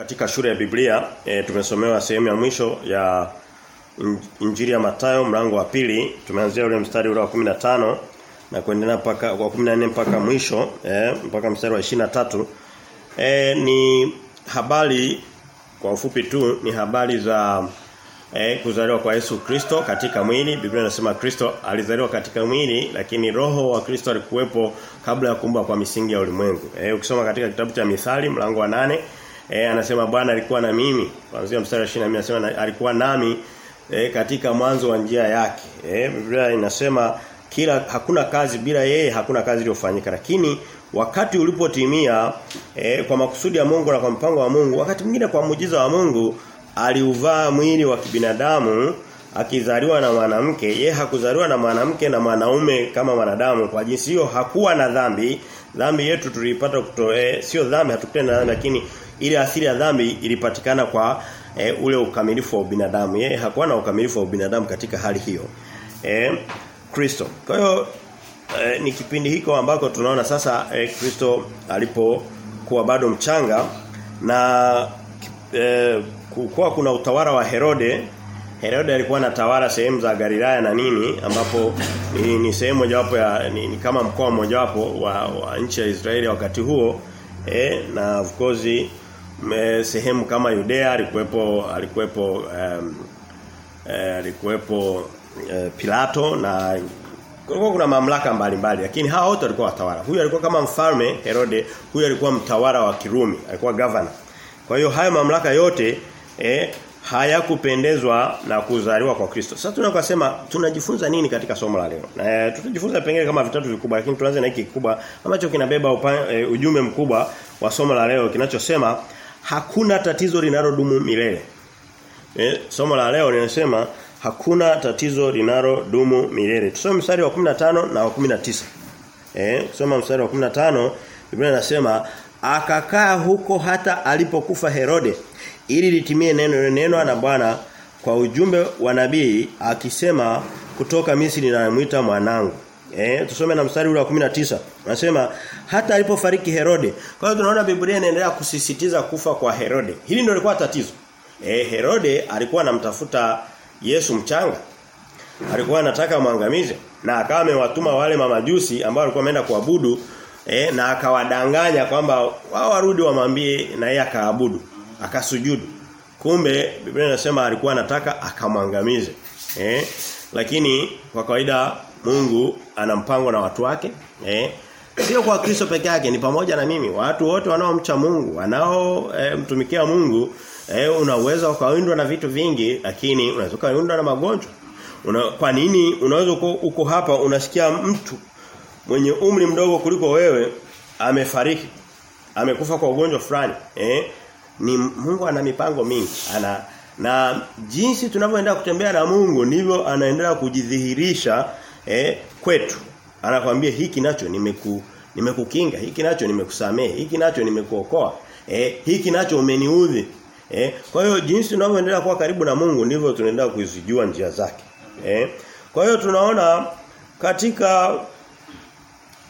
Katika shule ya Biblia e, tumesomewa sehemu ya mwisho ya Injili ya Mathayo mlango wa pili. Tumeanzia ule mstari ule wa 15 na kuendelea mpaka wa 14 mpaka mwisho e, mpaka mstari wa 23 e, ni habari kwa ufupi tu ni habari za e, kuzaliwa kwa Yesu Kristo katika mwili. Biblia inasema Kristo alizaliwa katika mwili lakini roho wa Kristo alikuwepo kabla ya kuumbwa kwa misingi ya ulimwengu. E, ukisoma katika kitabu cha Mithali mlango wa nane E, anasema Bwana alikuwa na mimi. Kuanzia mstari wa 20 anasema na, alikuwa nami e, katika mwanzo wa njia yake. E, Biblia inasema kila hakuna kazi bila yeye hakuna kazi iliyofanyika. Lakini wakati ulipotimia e, kwa makusudi ya Mungu na kwa mpango wa Mungu wakati mwingine kwa muujiza wa Mungu aliuvaa mwili wa kibinadamu akizaliwa na mwanamke. Ye hakuzaliwa na mwanamke na mwanaume kama wanadamu kwa jinsi hiyo hakuwa na dhambi. Dhambi yetu tuliipata kutoe sio dhambi hatukutenda dhambi lakini ile asili ya dhambi ilipatikana kwa e, ule ukamilifu wa binadamu yeye hakuwa na ukamilifu wa binadamu katika hali hiyo E, Kristo. Kwa hiyo e, ni kipindi hiko ambako tunaona sasa e, Kristo alipokuwa bado mchanga na e, kuwa kuna utawala wa Herode. Herode alikuwa anatawala sehemu za Galilaya na nini ambapo ni, ni sehemu mojawapo ya ni, ni kama mkoa mojawapo wa, wa nchi ya Israeli wakati huo eh, na of course sehemu kama Yudea alikuwepo alikuwepo um, eh, eh, Pilato na kulikuwa kuna mamlaka mbalimbali lakini hawa wote walikuwa watawala. Huyu alikuwa kama mfalme Herode, huyu alikuwa mtawala wa Kirumi, alikuwa governor. Kwa hiyo hayo mamlaka yote eh, hayakupendezwa na kuzaliwa kwa Kristo. Sasa tunakosema tunajifunza nini katika somo la leo? E, tutajifunza pengine kama vitatu vikubwa lakini tuanze na hiki kikubwa ambacho kinabeba upa, e, ujumbe mkubwa wa somo la leo kinachosema hakuna tatizo linalodumu milele. E, somo la leo linasema hakuna tatizo linalodumu milele. Tusome mstari wa 15 na wa 19. Eh, tusome mstari wa 15 Biblia inasema akakaa huko hata alipokufa Herode ili litimie neno neno na Bwana kwa ujumbe wa nabii akisema kutoka Misri ninamwita mwanangu. Eh tusome na mstari ule wa 19. Anasema hata alipofariki Herode. Kwa hiyo tunaona Biblia inaendelea kusisitiza kufa kwa Herode. Hili ndio lilikuwa tatizo. Eh Herode alikuwa anamtafuta Yesu mchanga. Alikuwa anataka mwangamize na akawa amewatuma wale mamajusi ambao walikuwa wameenda kuabudu eh na akawadanganya kwamba wao warudi wamwambie na yeye akaabudu akasujudu. Kumbe Biblia inasema alikuwa anataka akamwangamize. Eh? Lakini kwa kawaida Mungu ana mpango na watu wake. Eh? Sio kwa Kristo peke yake ni pamoja na mimi. Watu wote wanaomcha Mungu, wanao e, mtumikia Mungu, e, unaweza ukawindwa na vitu vingi lakini unaweza ukawindwa na magonjwa. Una, kwa nini unaweza uko, uko hapa unasikia mtu mwenye umri mdogo kuliko wewe amefariki. Amekufa kwa ugonjwa fulani. Eh? ni Mungu ana mipango mingi ana na jinsi tunavyoendelea kutembea na Mungu ndivyo anaendelea kujidhihirisha eh, kwetu. Anakuambia hiki nacho nimeku nimekukinga hiki nacho nimekusamehe hiki nacho nimekuokoa. Eh, hiki nacho umeniudhi. Eh, kwa hiyo jinsi tunavyoendelea kuwa karibu na Mungu ndivyo tunaendelea kuzijua njia zake. Eh, kwa hiyo tunaona katika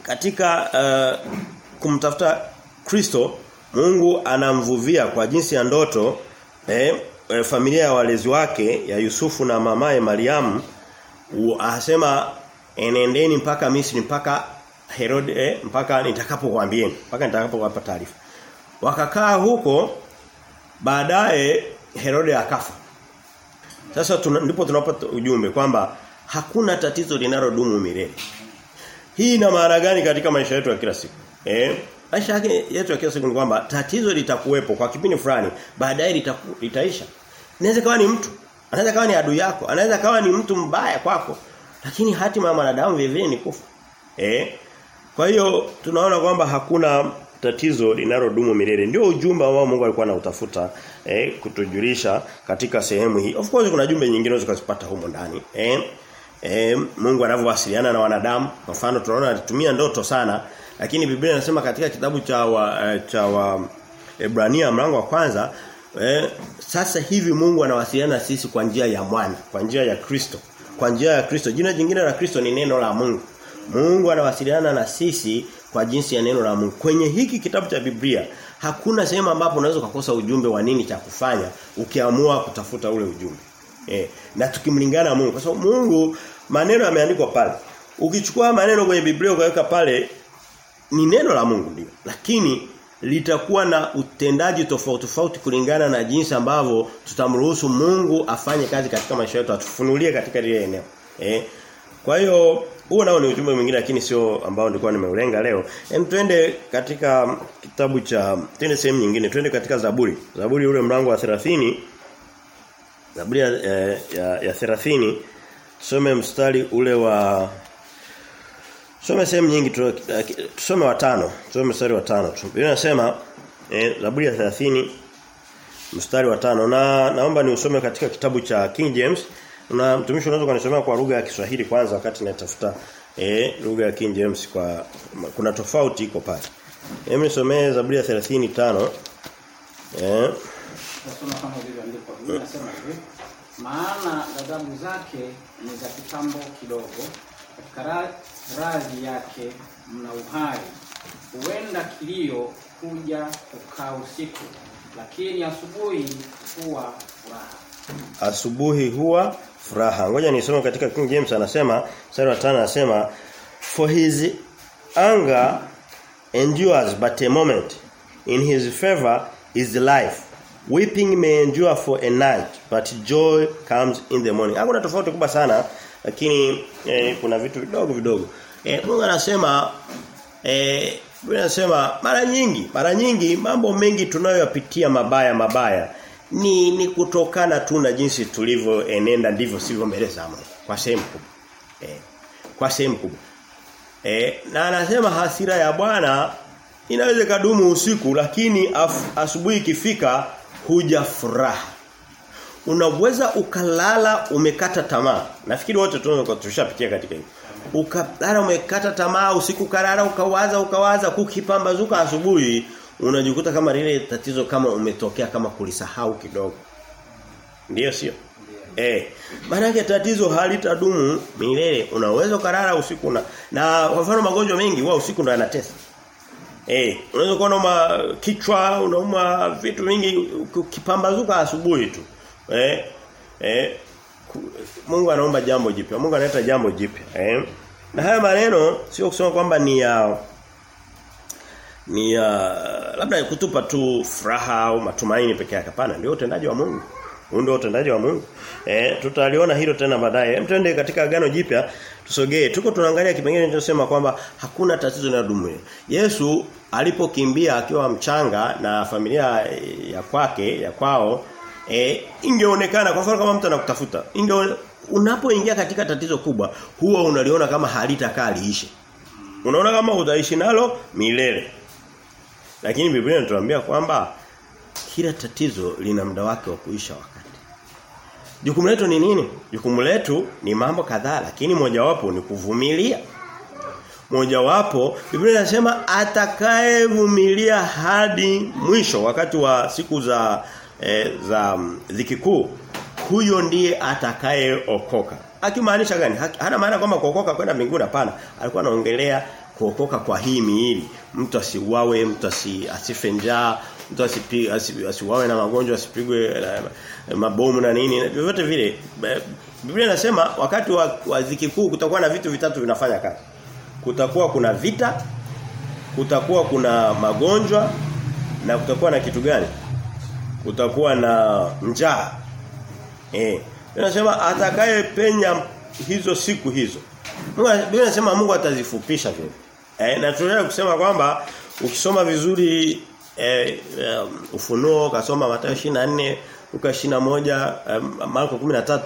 katika uh, kumtafuta Kristo Mungu anamvuvia kwa jinsi ya ndoto eh, eh, familia ya walezi wake ya Yusufu na mamaye Mariamu asema enendeni mpaka Misri mpaka Herode eh, mpaka nitakapokuambieni mpaka nitakapowapa taarifa. Wakakaa huko baadaye Herode akafa. Sasa tuna, ndipo tunapata ujumbe kwamba hakuna tatizo linalodumu milele. Hii ina maana gani katika maisha yetu ya kila siku? Eh? Maisha yetu ya kila siku ni kwamba tatizo litakuwepo kwa kipindi fulani, baadaye litaisha. Inaweza kawa ni mtu, anaweza kawa ni adui yako, anaweza kawa ni mtu mbaya kwako, lakini hatima ya mwanadamu vivyo ni kufa. Eh? Kwa hiyo tunaona kwamba hakuna tatizo linalodumu milele. Ndio ujumbe ambao Mungu alikuwa anautafuta eh, kutujulisha katika sehemu hii. Of course kuna jumbe nyingine unaweza kuzipata humo ndani. Eh? Eh, Mungu anavyowasiliana na wanadamu. Kwa mfano tunaona alitumia ndoto sana lakini Biblia inasema katika kitabu cha wa, cha wa Ebrania mlango wa kwanza eh, sasa hivi Mungu anawasiliana sisi kwa njia ya mwana, kwa njia ya Kristo. Kwa njia ya Kristo. Jina jingine la Kristo ni neno la Mungu. Mungu anawasiliana na sisi kwa jinsi ya neno la Mungu. Kwenye hiki kitabu cha Biblia hakuna sehemu ambapo unaweza kukosa ujumbe wa nini cha kufanya ukiamua kutafuta ule ujumbe. Eh, na tukimlingana Mungu kwa sababu so, Mungu maneno yameandikwa pale. Ukichukua maneno kwenye Biblia ukaweka pale ni neno la Mungu ndio. Lakini litakuwa na utendaji tofauti tofauti kulingana na jinsi ambavyo tutamruhusu Mungu afanye kazi katika maisha yetu atufunulie katika lile eneo. Eh. Kwa hiyo huo nao ni ujumbe mwingine lakini sio ambao nilikuwa nimeulenga leo. Hem twende katika kitabu cha twende sehemu nyingine. Twende katika Zaburi. Zaburi ule mlango wa 30 Zaburi ya, ya, ya 30 tusome mstari ule wa Tusome sehemu nyingi tusome wa tano. Tusome mstari wa tano. Biblia inasema eh, Zaburi ya 30 mstari wa tano na naomba ni usome katika kitabu cha King James na mtumishi unaweza kunisomea kwa lugha ya Kiswahili kwanza wakati natafuta eh lugha ya King James kwa kuna tofauti iko pale. Hebu nisomee Zaburi ya 35. Eh. Nasoma kama ilivyoandikwa. Hivi: Maana ghadhabu zake ni za kitambo kidogo, katika radhi yake mna uhai. Huenda kilio kuja kukaa usiku, lakini asubuhi huwa furaha. Asubuhi huwa furaha. Ngoja nisome katika King James anasema, mstari wa 5 anasema for his anger endures but a moment in his favor is life weeping may endure for a night but joy comes in the morning. Hakuna tofauti kubwa sana lakini eh, kuna vitu vidogo vidogo. Eh, Mungu anasema eh Biblia mara nyingi, mara nyingi mambo mengi tunayoyapitia mabaya mabaya ni ni kutokana tu na jinsi tulivyoenenda ndivyo sivyo mbele za Mungu kwa sehemu kubwa. Eh, kwa sehemu kubwa. Eh, na anasema hasira ya Bwana inaweza kadumu usiku lakini asubuhi ikifika huja furaha. Unaweza ukalala umekata tamaa. Nafikiri wote tunaweza tushapitia katika hiyo. Ukalala umekata tamaa usiku kalala ukawaza ukawaza kukipambazuka asubuhi unajikuta kama lile tatizo kama umetokea kama kulisahau kidogo. Ndiyo sio? Eh. Maana tatizo halitadumu milele. Unaweza kulala usiku na na kwa mfano magonjwa mengi wao usiku ndo yanatesa. Eh, unaweza kuwa unauma kichwa, unauma vitu vingi ukipambazuka asubuhi tu. Eh? Eh Mungu anaomba jambo jipya. Mungu analeta jambo jipya. Eh? Na haya maneno sio kusema kwamba ni ya ni ya labda kutupa tu furaha au matumaini peke yake. Hapana, ndio utendaji wa Mungu. Huu ndio utendaji wa Mungu. Eh, tutaliona hilo tena baadaye. Hem twende katika agano jipya tusogee. Tuko tunaangalia kipengele kinachosema kwamba hakuna tatizo linalodumu. Yesu alipokimbia akiwa mchanga na familia ya kwake, ya kwao, eh ingeonekana kwa mfano kama mtu anakutafuta. Inge unapoingia katika tatizo kubwa, huwa unaliona kama halitakaa liishe. Unaona kama utaishi nalo milele. Lakini Biblia inatuambia kwamba kila tatizo lina muda wake wa kuisha wakati. Jukumu letu ni nini? Jukumu letu ni mambo kadhaa lakini mojawapo ni kuvumilia. Mojawapo Biblia inasema atakayevumilia hadi mwisho wakati wa siku za e, za dhiki kuu huyo ndiye atakayeokoka. Akimaanisha gani? Hana maana kwamba kuokoka kwenda mbinguni hapana. Alikuwa anaongelea kuokoka kwa hii miili. Mtu asiuawe, mtu asi, asife njaa, mtu asiuawe na magonjwa, asipigwe mabomu na nini, vyovyote vile. Biblia inasema wakati wa, wa dhiki kuu kutakuwa na vitu vitatu vinafanya kazi. Kutakuwa kuna vita, kutakuwa kuna magonjwa na kutakuwa na kitu gani? Kutakuwa na njaa. Eh. Anasema atakayepenya hizo siku hizo. Biblia inasema Mungu atazifupisha vile. Eh, na tunaweza kusema kwamba ukisoma vizuri eh, um, Ufunuo, kasoma Mathayo 24, uka 21, um, Marko 13,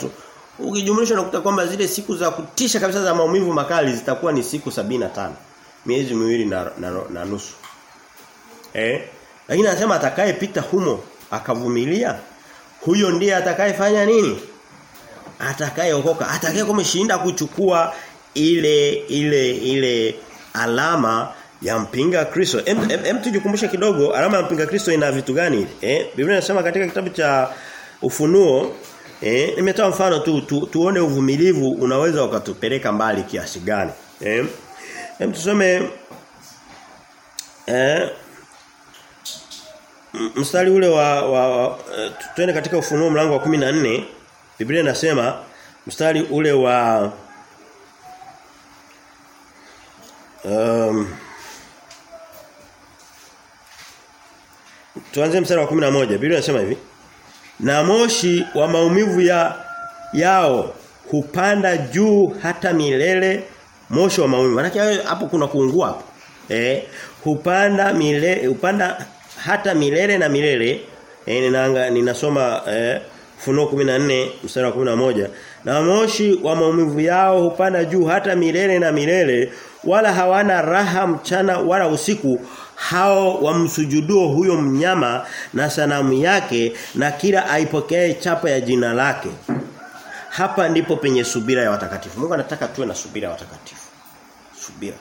ukijumlisha unakuta kwamba zile siku za kutisha kabisa za maumivu makali zitakuwa ni siku 75. Miezi miwili na, na, na nusu. Eh? Lakini anasema atakayepita humo akavumilia huyo ndiye atakayefanya nini? Atakayeokoka, atakaye kumshinda kuchukua ile ile ile alama ya mpinga Kristo. Hem em, tujikumbushe kidogo alama ya mpinga Kristo ina vitu gani? Eh, Biblia inasema katika kitabu cha Ufunuo eh nimetoa mfano tu, tu tuone uvumilivu unaweza ukatupeleka mbali kiasi gani. Eh, hem tusome eh mstari ule wa, wa, wa eh, twende katika ufunuo mlango wa 14 Biblia inasema mstari ule wa um, Tuanze mstari wa 11. Biblia inasema hivi. Na moshi wa maumivu ya yao hupanda juu hata milele moshi wa maumivu. Maana hapo kuna kuungua hapo. Eh, hupanda milele hupanda hata milele na milele. Eh, ninaanga ninasoma eh, Funuo 14 mstari wa 11. Na moshi wa maumivu yao hupanda juu hata milele na milele wala hawana raha mchana wala usiku hao wamsujuduo huyo mnyama na sanamu yake na kila aipokee chapa ya jina lake. Hapa ndipo penye subira ya watakatifu. Mungu anataka tuwe na subira ya watakatifu. Subira.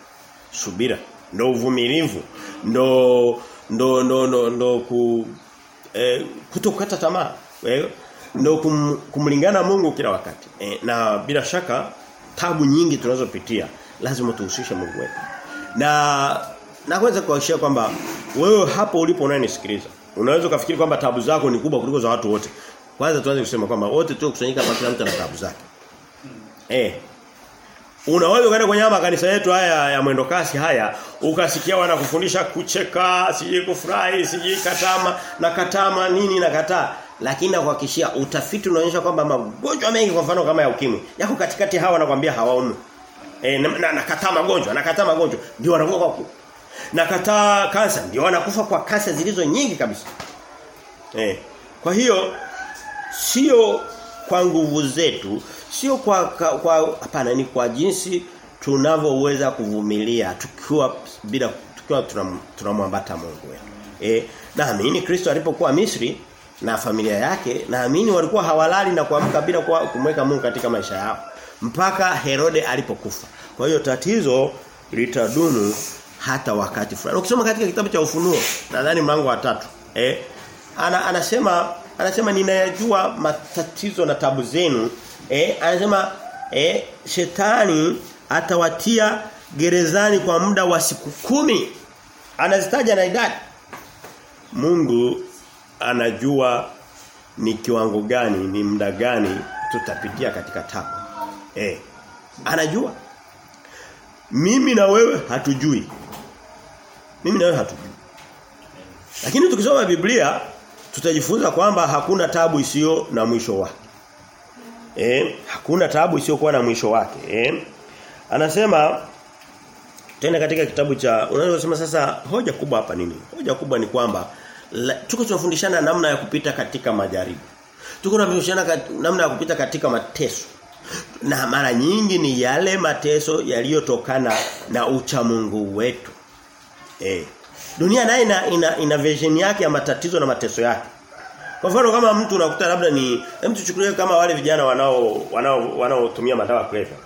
Subira ndo uvumilivu ndo ndo ndo ndo, ndo ku eh, kutokata tamaa. Eh, ndo kum, kumlingana Mungu kila wakati. Eh, na bila shaka tabu nyingi tunazopitia lazima tuhusishe Mungu wetu. Na naweza kuhakikishia kwamba wewe hapo ulipo unayenisikiliza unaweza kufikiri kwamba tabu zako ni kubwa kuliko za watu wote. Kwanza tuanze kusema kwamba wote tu kusanyika hapa kila mtu ana tabu zake. Eh. Unaweza kwenda kwenye makanisa yetu haya ya mwendo kasi haya ukasikia wanakufundisha kucheka, siji kufurahi, siji katama na katama nini na kataa. Lakini nakuhakikishia utafiti unaonyesha kwamba magonjwa mengi kwa mfano kama ya ukimwi yako katikati hawa wanakuambia hawaumi. E, na, na, na kataa magonjwa, na kataa magonjwa ndio wanakufa kwa Na kataa kansa ndio wanakufa kwa kansa zilizo nyingi kabisa. E, Kwa hiyo sio kwa nguvu zetu, sio kwa kwa hapana ni kwa jinsi tunavyoweza kuvumilia tukiwa bila tukiwa tunamwambata Mungu wetu. Eh, naamini Kristo alipokuwa Misri na familia yake naamini walikuwa hawalali na kuamka bila kumweka Mungu katika maisha yao mpaka Herode alipokufa. Kwa hiyo tatizo litadumu hata wakati fulani. Ukisoma katika kitabu cha Ufunuo nadhani mlango wa tatu eh ana, anasema anasema ninayajua matatizo na tabu zenu eh anasema eh shetani atawatia gerezani kwa muda wa siku kumi. Anazitaja na idadi. Mungu anajua ni kiwango gani ni muda gani tutapitia katika tabu. Eh anajua. Mimi na wewe hatujui. Mimi na wewe hatujui. Lakini tukisoma Biblia tutajifunza kwamba hakuna tabu isiyo na mwisho wake. Eh, hakuna tabu isiyokuwa na mwisho wake. Eh. Anasema tena katika kitabu cha unaweza kusema sasa hoja kubwa hapa nini? Hoja kubwa ni kwamba tuko tunafundishana namna ya kupita katika majaribu. Tuko tunafundishana namna ya kupita katika mateso. Na mara nyingi ni yale mateso yaliyotokana na uchamungu wetu. Eh. Dunia naye ina, ina, ina version yake ya matatizo na mateso yake. Kwa mfano kama mtu unakuta labda ni hem tuchukulie kama wale vijana wanao wanao wanaotumia madawa kulevya.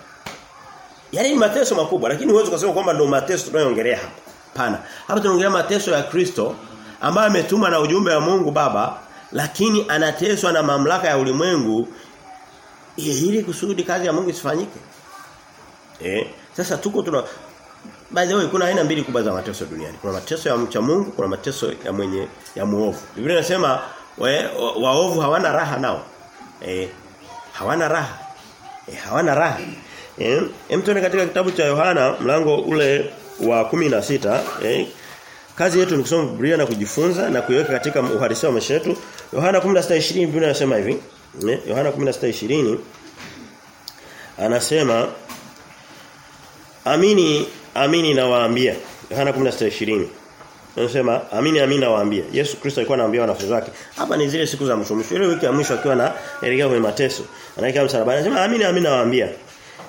Yaani ni mateso makubwa lakini huwezi kusema kwamba ndio mateso tunayoongelea hapa. Pana. Hapa tunaongelea mateso ya Kristo ambaye ametuma na ujumbe wa Mungu Baba lakini anateswa na mamlaka ya ulimwengu ili kusudi kazi ya Mungu isifanyike. Eh, sasa tuko tuna By the way kuna aina mbili kubwa za mateso duniani. Kuna mateso ya mcha Mungu, kuna mateso ya mwenye ya muovu. Biblia inasema waovu hawana raha nao. Eh hawana raha. Eh hawana raha. Eh hem katika kitabu cha Yohana mlango ule wa 16 eh kazi yetu ni kusoma Biblia na kujifunza na kuiweka katika uhalisia wa maisha yetu. Yohana 16:20 Biblia inasema hivi. Eh Yohana 16:20 anasema Amini amini nawaambia. Yohana 16:20 Anasema amini amini nawaambia. Yesu Kristo alikuwa anawaambia wanafunzi wake. Hapa ni zile siku za mwisho. Ile wiki ya mwisho akiwa na elekea kwenye mateso. Anaelekea msalabani anasema amini amini nawaambia.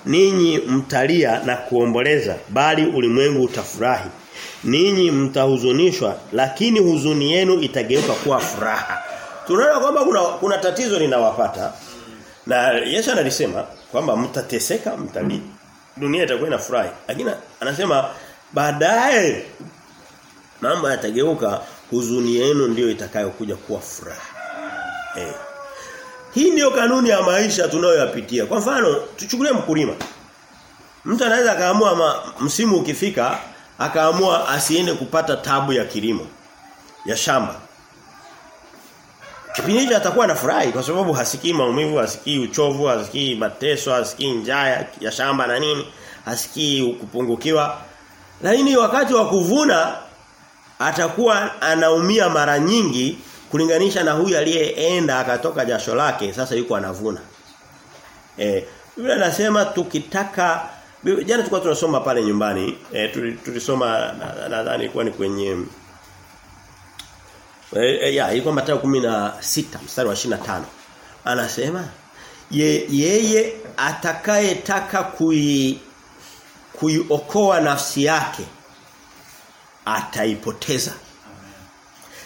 Ninyi mtalia na kuomboleza bali ulimwengu utafurahi. Ninyi mtahuzunishwa lakini huzuni yenu itageuka kuwa furaha. Tunaona kwamba kuna kuna tatizo linawapata. Na Yesu analisema kwamba mtateseka mtalia dunia itakuwa inafurahi. Lakini anasema baadaye mambo yatageuka huzuni yenu ndiyo itakayokuja kuwa furaha. Eh. Hii ndiyo kanuni ya maisha tunayoyapitia. Kwa mfano, tuchukulie mkulima. Mtu anaweza akaamua msimu ukifika akaamua asiende kupata tabu ya kilimo ya shamba. Kipindi hicho atakuwa anafurahi kwa sababu hasikii maumivu, hasikii uchovu, hasikii mateso, hasikii njaa ya shamba na nini, hasikii kupungukiwa. Lakini wakati wa kuvuna atakuwa anaumia mara nyingi kulinganisha na huyu aliyeenda akatoka jasho lake sasa yuko anavuna. Eh, Biblia inasema tukitaka jana tulikuwa tunasoma pale nyumbani eh, tulisoma nadhani na, ilikuwa ni kwenye eh, ya ilikuwa Mathayo 16 mstari wa 25. Anasema ye, yeye atakayetaka kui kuiokoa nafsi yake ataipoteza.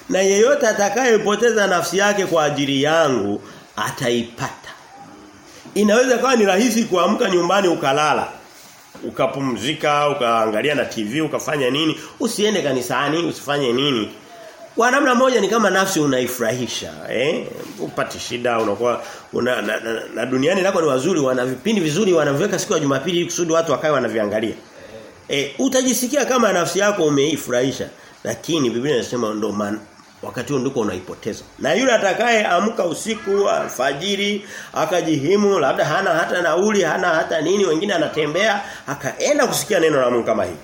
Na yeyote atakayepoteza nafsi yake kwa ajili yangu ataipata. Inaweza kawa ni rahisi kuamka nyumbani ukalala. Ukapumzika, ukaangalia na TV, ukafanya nini? Usiende kanisani, usifanye nini? Kwa namna moja ni kama nafsi unaifurahisha, eh? upati shida unakuwa una, na, na, na duniani lako ni wazuri, wana vipindi vizuri wanaviweka siku ya Jumapili ili kusudi watu wakae wanaviangalia. eh utajisikia kama nafsi yako umeifurahisha lakini Biblia inasema ndo man, wakati huo ndiko unaipoteza. Na yule atakaye amka usiku alfajiri akajihimu labda hana hata nauli hana hata nini wengine anatembea akaenda kusikia neno la Mungu kama hivi.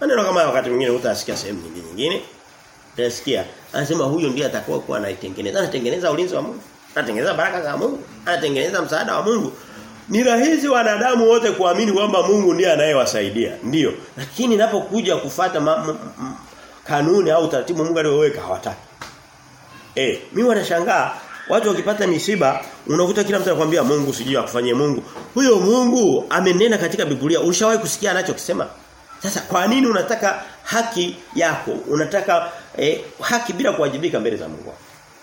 Maneno kama wakati mwingine utasikia sehemu nyingine nyingine. Utasikia anasema huyo ndiye atakuwa kuwa anaitengeneza. Anatengeneza ulinzi wa Mungu. Anatengeneza baraka za Mungu. Anatengeneza msaada wa Mungu. Ni rahisi wanadamu wote kuamini kwamba Mungu ndiye anayewasaidia. Ndiyo. Lakini inapokuja kufata kanuni au taratibu Mungu aliyoweka hawataki. Eh, mimi wanashangaa watu wakipata misiba unakuta kila mtu anakuambia Mungu sijui akufanyie Mungu. Huyo Mungu amenena katika Biblia. Ulishawahi kusikia anachokisema? Sasa kwa nini unataka haki yako? Unataka eh, haki bila kuwajibika mbele za Mungu?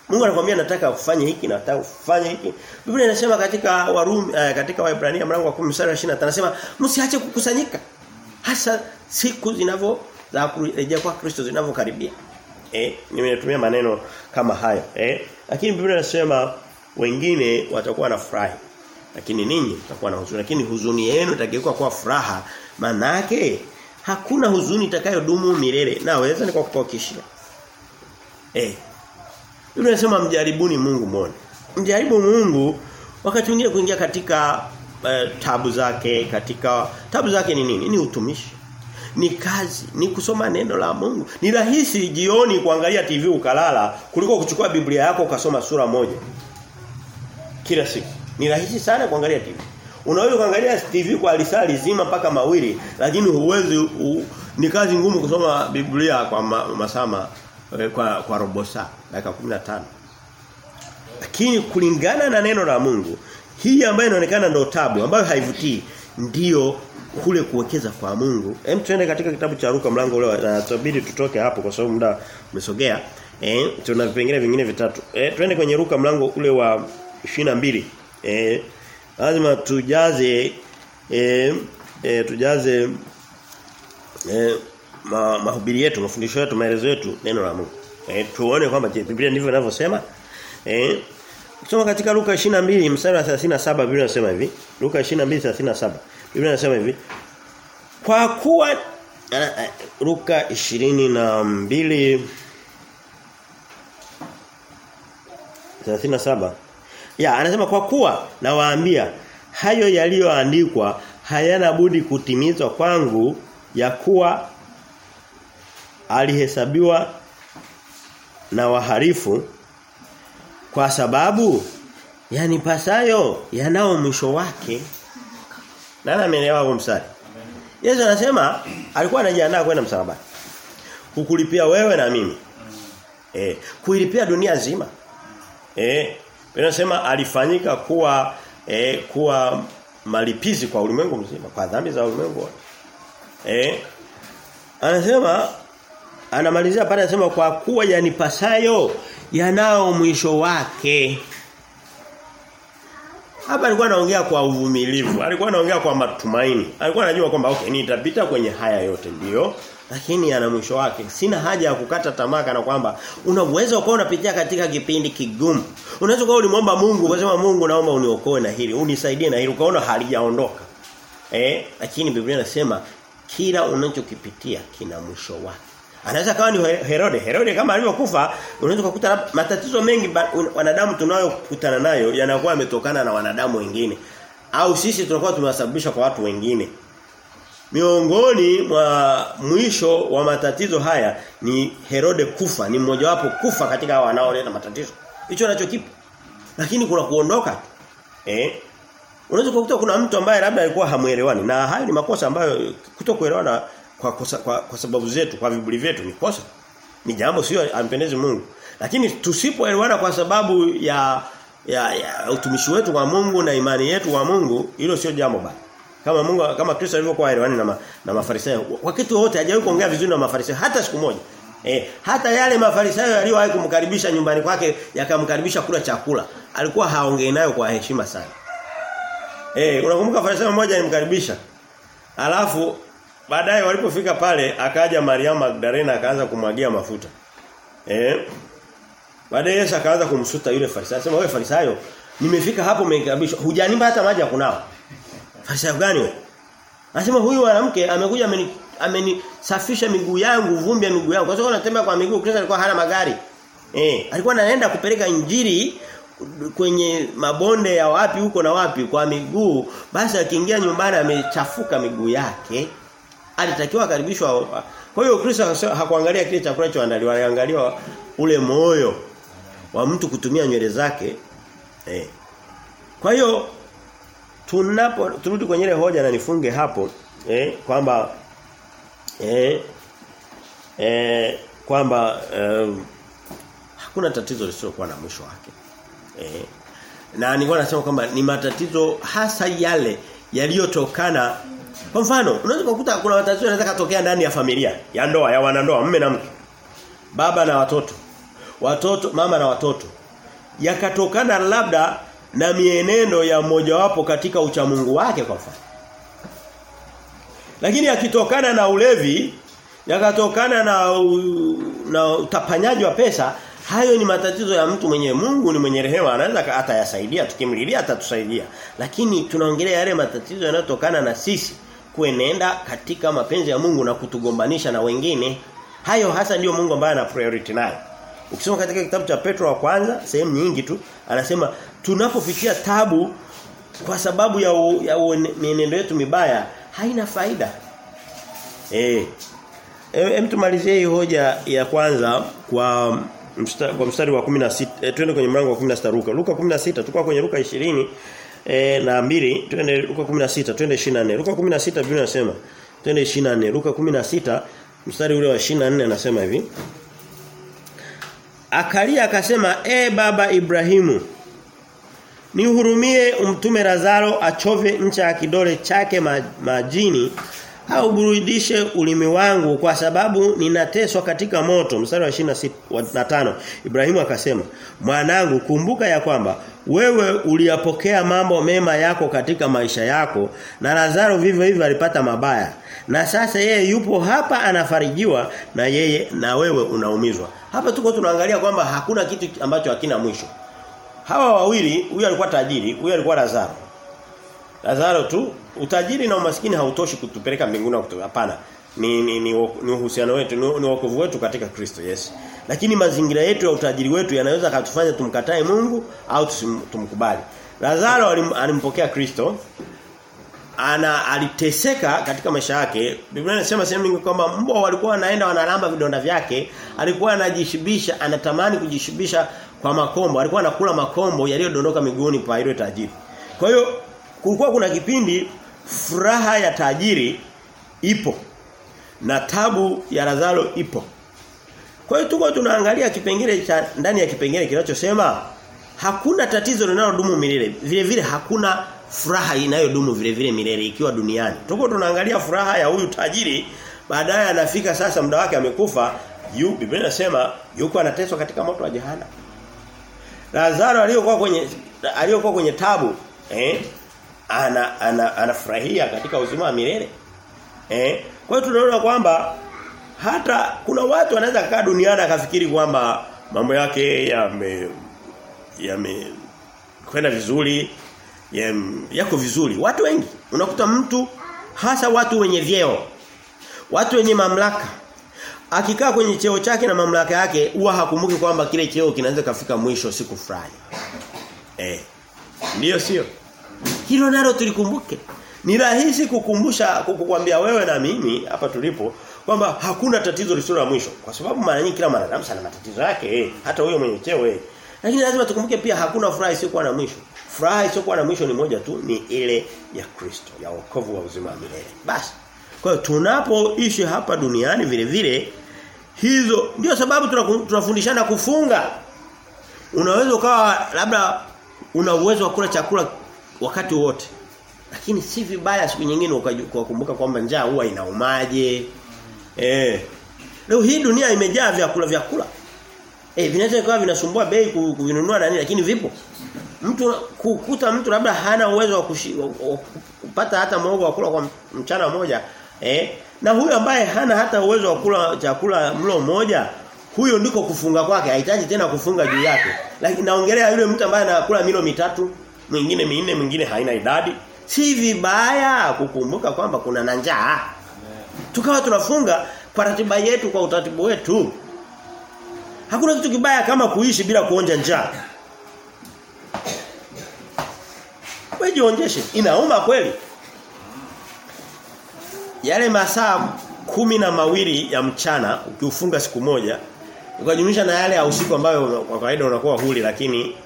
Mungu anakuambia nataka ufanye hiki na nataka ufanye hiki. Biblia inasema katika Warumi uh, katika Waebrania mlango wa 10 mstari wa 25 anasema msiache kukusanyika. Hasa siku zinavyo za kurejea kwa Kristo zinavyokaribia. Eh, nimetumia maneno kama hayo. Eh, lakini Biblia inasema wengine watakuwa na furaha. Lakini ninyi mtakuwa na huzuni. Lakini huzuni yenu itageuka kuwa furaha. manake hakuna huzuni itakayodumu milele. Naweza nikakupokishia. Eh, Biblia inasema mjaribuni Mungu muone. Mjaribu Mungu wakati mwingine kuingia katika uh, tabu zake, katika tabu zake ni nini? Ni utumishi. Ni kazi, ni kusoma neno la Mungu. Ni rahisi jioni kuangalia TV ukalala kuliko kuchukua Biblia yako ukasoma sura moja. Kila siku. Ni rahisi sana kuangalia TV. Unaweza kuangalia TV kwa alisali zima mpaka mawili lakini huwezi u, ni kazi ngumu kusoma Biblia kwa ma, masama kwa kwa robo saa dakika 15 lakini kulingana na neno la Mungu hii ambayo inaonekana ndio tabu ambayo haivutii ndiyo kule kuwekeza kwa Mungu. Hem tuende katika kitabu cha Luka mlango ule na tutabidi tutoke hapo kwa sababu muda umesogea. Eh tuna vipengele vingine vitatu. Eh twende kwenye Luka mlango ule wa 22 eh lazima tujaze eh, eh tujaze eh ma, mahubiri yetu, mafundisho yetu, maelezo yetu neno la Mungu. Eh tuone kwamba je Biblia ndivyo inavyosema? Eh Kusoma katika Luka 22 mstari wa 37 Biblia inasema hivi. Luka 22:37. Biblia inasema hivi. Kwa kuwa uh, uh, Luka 22 37 Ya anasema kwa kuwa nawaambia hayo yaliyoandikwa hayana budi kutimizwa kwangu ya kuwa alihesabiwa na waharifu kwa sababu yani pasayo yanao mwisho wake. Nani ameelewa mstari? Yesu anasema alikuwa anajiandaa kwenda msalabani. Kukulipia wewe na mimi. Eh kuilipia dunia nzima. Eh Anasema alifanyika kuwa e, kuwa malipizi kwa ulimwengu mzima, kwa dhambi za ulimwengu wote. Eh? Anasema anamalizia pale anasema kwa kuwa yanipasayo yanao mwisho wake. Hapa alikuwa anaongea kwa uvumilivu, alikuwa anaongea kwa matumaini. Alikuwa anajua kwamba okay nitapita kwenye haya yote ndio, lakini ana mwisho wake. Sina haja ya kukata tamaa kana kwamba unaweza ukawa unapitia katika kipindi kigumu. Unaweza kuwa ulimwomba Mungu, ukasema Mungu naomba uniokoe na hili, unisaidie na hili, ukaona halijaondoka. Eh, lakini Biblia inasema kila unachokipitia kina mwisho wake. Anaweza kawa ni Herode. Herode kama alivyokufa unaweza kukuta matatizo mengi wanadamu tunayokutana nayo yanakuwa yametokana na wanadamu wengine au sisi tunakuwa tumewasababisha kwa watu wengine. Miongoni mwa mwisho wa matatizo haya ni Herode kufa, ni mmojawapo kufa katika wanaoleta matatizo. Hicho anachokipa. Lakini kuna kuondoka. Eh? Unaweza kukuta kuna mtu ambaye labda alikuwa hamuelewani na hayo ni makosa ambayo kutokuelewana kwa, kwa, kwa, kwa sababu zetu, kwa viburi vyetu ni kosa. Ni jambo sio ampendezi Mungu. Lakini tusipoelewana kwa sababu ya ya, ya utumishi wetu kwa Mungu na imani yetu kwa Mungu, hilo sio jambo baya. Kama Mungu kama Kristo alivyokuwa elewani na, ma, na Mafarisayo. Wakati wote hajawahi kuongea vizuri na Mafarisayo hata siku moja. Eh, hata yale Mafarisayo yaliyowahi kumkaribisha nyumbani kwake yakamkaribisha kula chakula, alikuwa haongei nayo kwa heshima sana. Eh, unakumbuka Farisayo mmoja alimkaribisha. Alafu baadaye walipofika pale akaja Maria Magdalena akaanza kumwagia mafuta. Eh? Baadaye Yesu akaanza kumsuta yule Farisayo. Anasema wewe Farisayo, nimefika hapo umekaribishwa. Hujanipa hata maji ya kunawa. Farisayo gani wewe? Anasema huyu mwanamke amekuja ameni amenisafisha miguu yangu, vumbi ya miguu yangu. Kwa sababu anatembea kwa miguu, Kristo alikuwa hana magari. Eh, alikuwa anaenda kupeleka injili kwenye mabonde ya wapi huko na wapi kwa miguu basi akiingia nyumbani amechafuka miguu yake alitakiwa karibishwa kwa hiyo Kristo hakuangalia kile chakula choandaliwa aliangalia ule moyo wa mtu kutumia nywele zake eh kwa hiyo tunapo turudi kwenye ile hoja na nifunge hapo eh kwamba eh eh kwamba eh, hakuna tatizo lisilokuwa na mwisho wake Eh, na nilikuwa nasema kwamba ni matatizo hasa yale yaliyotokana kwa mfano unaweza kukuta kuna matatizo yanaweza kutokea ndani ya familia ya ndoa ya wanandoa mume na mke baba na watoto watoto mama na watoto. Yakatokana labda na mienendo ya mmojawapo katika uchamungu wake kwa mfano lakini akitokana na ulevi yakatokana na u, na utapanyaji wa pesa Hayo ni matatizo ya mtu mwenye Mungu ni mwenye rehema anaweza atayasaidia tukimlilia atatusaidia. Lakini tunaongelea yale matatizo yanayotokana na sisi kuenenda katika mapenzi ya Mungu na kutugombanisha na wengine. Hayo hasa ndiyo Mungu ambaye ana priority nayo. Ukisoma katika kitabu cha Petro wa kwanza sehemu nyingi tu anasema tunapofikia tabu kwa sababu ya u, ya mienendo yetu mibaya haina faida. Eh. Hem tumalizie hii hoja ya kwanza kwa mstari, kwa mstari wa 16 e, twende kwenye mlango wa 16 Luka Luka 16 tukao kwenye Luka 20 e, na 2 twende Luka 16 twende 24 Luka 16 Biblia inasema twende 24 Luka 16 mstari ule wa 24 anasema hivi Akalia akasema e baba Ibrahimu Nihurumie umtume Lazaro achove ncha ya kidole chake majini au burudishe ulimi wangu kwa sababu ninateswa katika moto. Mstari wa 25 Ibrahimu akasema mwanangu kumbuka ya kwamba wewe uliyapokea mambo mema yako katika maisha yako na Lazaro vivyo hivyo alipata mabaya. Na sasa yeye yupo hapa anafarijiwa na yeye na wewe unaumizwa. Hapa tuko tunaangalia kwamba hakuna kitu ambacho hakina mwisho hawa wawili huyu alikuwa tajiri huyu alikuwa Lazaro. Lazaro tu utajiri na umaskini hautoshi kutupeleka mbinguni kutoka hapana. Ni ni ni, ni uhusiano wetu ni, ni wokovu wetu katika Kristo Yesu. Lakini mazingira yetu ya utajiri wetu yanaweza katufanya tumkatae Mungu au tumkubali. Lazaro alim, alimpokea Kristo ana aliteseka katika maisha yake. Biblia inasema sehemu nyingi kwamba mbwa walikuwa wanaenda wanalamba vidonda vyake alikuwa anajishibisha anatamani kujishibisha kwa makombo alikuwa anakula makombo yaliyodondoka miguuni pa ile tajiri kwa hiyo kulikuwa kuna kipindi furaha ya tajiri ipo na tabu ya Lazaro ipo. Kwa hiyo tuko tunaangalia kipengele cha ndani ya kipengele kinachosema hakuna tatizo linalodumu milele. Vile vile hakuna furaha inayodumu vile vile milele ikiwa duniani. Tuko tunaangalia furaha ya huyu tajiri baadaye anafika sasa muda wake amekufa yu Biblia inasema yuko anateswa katika moto wa jehanamu. Lazaro aliyokuwa kwenye aliyokuwa kwenye tabu eh ana ana anafurahia katika uzima wa milele. Eh? Kwa hiyo tunaona kwamba hata kuna watu wanaweza kaa duniani akafikiri kwamba mambo yake yame yame kwenda vizuri yam, yako vizuri. Watu wengi unakuta mtu hasa watu wenye vyeo watu wenye mamlaka akikaa kwenye cheo chake na mamlaka yake huwa hakumbuki kwamba kile cheo kinaweza kafika mwisho siku fulani. Eh. Ndiyo sio? Hilo nalo tulikumbuke. Ni rahisi kukumbusha kukukwambia wewe na mimi hapa tulipo kwamba hakuna tatizo lisilo la mwisho kwa sababu mara nyingi kila mwanadamu sana matatizo yake eh hata huyo mwenye cheo eh lakini lazima tukumbuke pia hakuna furaha isiyokuwa na mwisho furaha isiyokuwa na mwisho ni moja tu ni ile ya Kristo ya wokovu wa uzima wa milele basi kwa hiyo tunapoishi hapa duniani vile vile hizo ndio sababu tunafundishana kufunga unaweza ukawa labda una uwezo wa kula chakula wakati wote lakini si vibaya siku nyingine ukakumbuka kwamba njaa huwa inaumaje Eh. Leo hii dunia imejaa vyakula vyakula. Eh vinaweza ikawa vinasumbua bei kuvinunua na nini lakini vipo. Mtu kukuta mtu labda hana uwezo wa, kupata hata mwogo wa kula kwa mchana mmoja eh na huyo ambaye hana hata uwezo wa kula chakula mlo mmoja huyo ndiko kufunga kwake. Hahitaji tena kufunga juu yake. Lakini naongelea yule mtu ambaye anakula milo mitatu mwingine minne mwingine haina idadi. Si vibaya kukumbuka kwamba kuna na njaa. Tukawa tunafunga kwa ratiba yetu kwa utaratibu wetu. Hakuna kitu kibaya kama kuishi bila kuonja njaa. Wewe jionjeshe inauma kweli yale masaa kumi na mawili ya mchana ukiufunga siku moja ukajumlisha na yale ya usiku ambayo kwa kawaida unakuwa huli lakini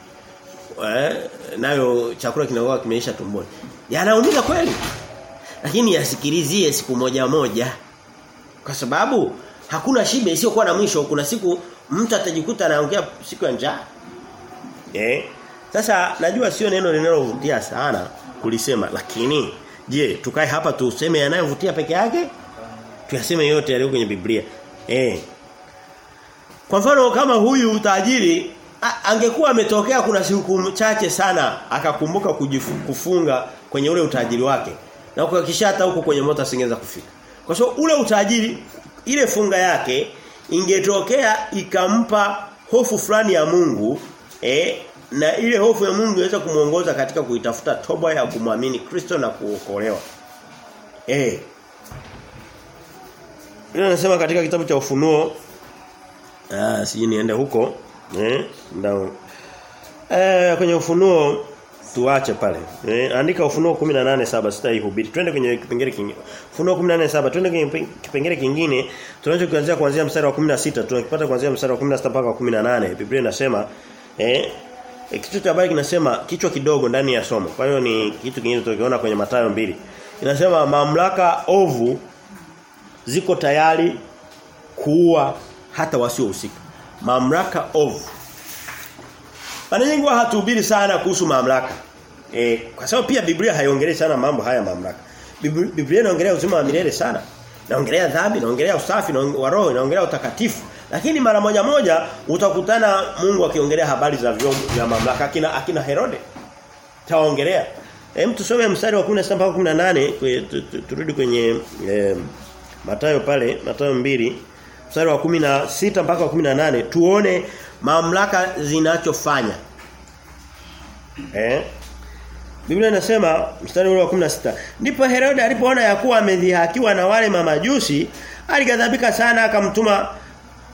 eh, nayo chakula kinakuwa kimeisha tumboni. Yanaumiza kweli. Lakini yasikilizie siku moja moja. Kwa sababu hakuna shibe isiyokuwa na mwisho. Kuna siku mtu atajikuta anaongea siku ya njaa. Eh sasa najua sio neno linalovutia sana kulisema lakini je tukae hapa tuseme yanayovutia peke yake? Tuyaseme yote yaliyo kwenye Biblia. Eh. Kwa mfano kama huyu utajiri angekuwa ametokea kuna siku chache sana akakumbuka kufunga kwenye ule utajiri wake na kuhakikisha hata huko kwenye moto asingeweza kufika. Kwa sababu so, ule utajiri ile funga yake ingetokea ikampa hofu fulani ya Mungu eh na ile hofu ya Mungu inaweza kumuongoza katika kuitafuta toba ya kumwamini Kristo na kuokolewa. Eh. Ile nasema katika kitabu cha Ufunuo ah siji niende huko eh ndao eh kwenye Ufunuo tuache pale. Eh, andika Ufunuo 18:7 sitaihubiri. Twende kwenye kipengele kingine. Ufunuo 18:7 twende kwenye kipengele kingine. Tunaanza kuanzia kuanzia mstari wa 16 tunakipata kuanzia mstari wa 16 mpaka 18. Biblia inasema eh kitu cha habari kinasema kichwa kidogo ndani ya somo. Kwa hiyo ni kitu kingine tukiona kwenye matayo mbili Inasema mamlaka ovu ziko tayari kuua hata wasiohusika. Mamlaka ovu mara nyingi hatuhubiri sana kuhusu mamlaka. E, kwa sababu pia Biblia haiongelei sana mambo haya mamlaka. Biblia inaongelea uzima wa milele sana. Naongelea dhambi, naongelea usafi wa roho, naongelea utakatifu. Lakini mara moja moja utakutana Mungu akiongelea habari za vyombo vya mamlaka akina akina Herode. Taongelea. Hem tusome mstari wa 17 mpaka 18 turudi kwenye Mathayo pale, Mathayo 2 mstari wa 16 mpaka 18 tuone mamlaka zinachofanya. Eh? Biblia inasema mstari wa 16 ndipo Herode alipoona yakuwa amedhihakiwa na wale mamajusi aligadhabika sana akamtuma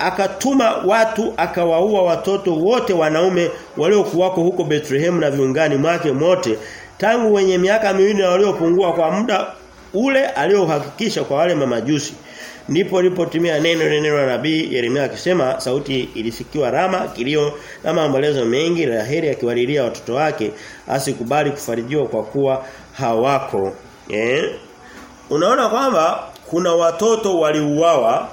akatuma watu akawaua watoto wote wanaume waliokuwako huko Bethlehem na viungani mwake mote. Tangu wenye miaka miwili na waliopungua kwa muda ule aliohakikisha kwa wale mamajusi. Ndipo lipotimia neno neno la nabii Yeremia akisema sauti ilisikiwa Rama kilio na maombolezo mengi Raheli akiwalilia watoto wake asikubali kufarijiwa kwa kuwa hawako. Eh? Unaona kwamba kuna watoto waliuawa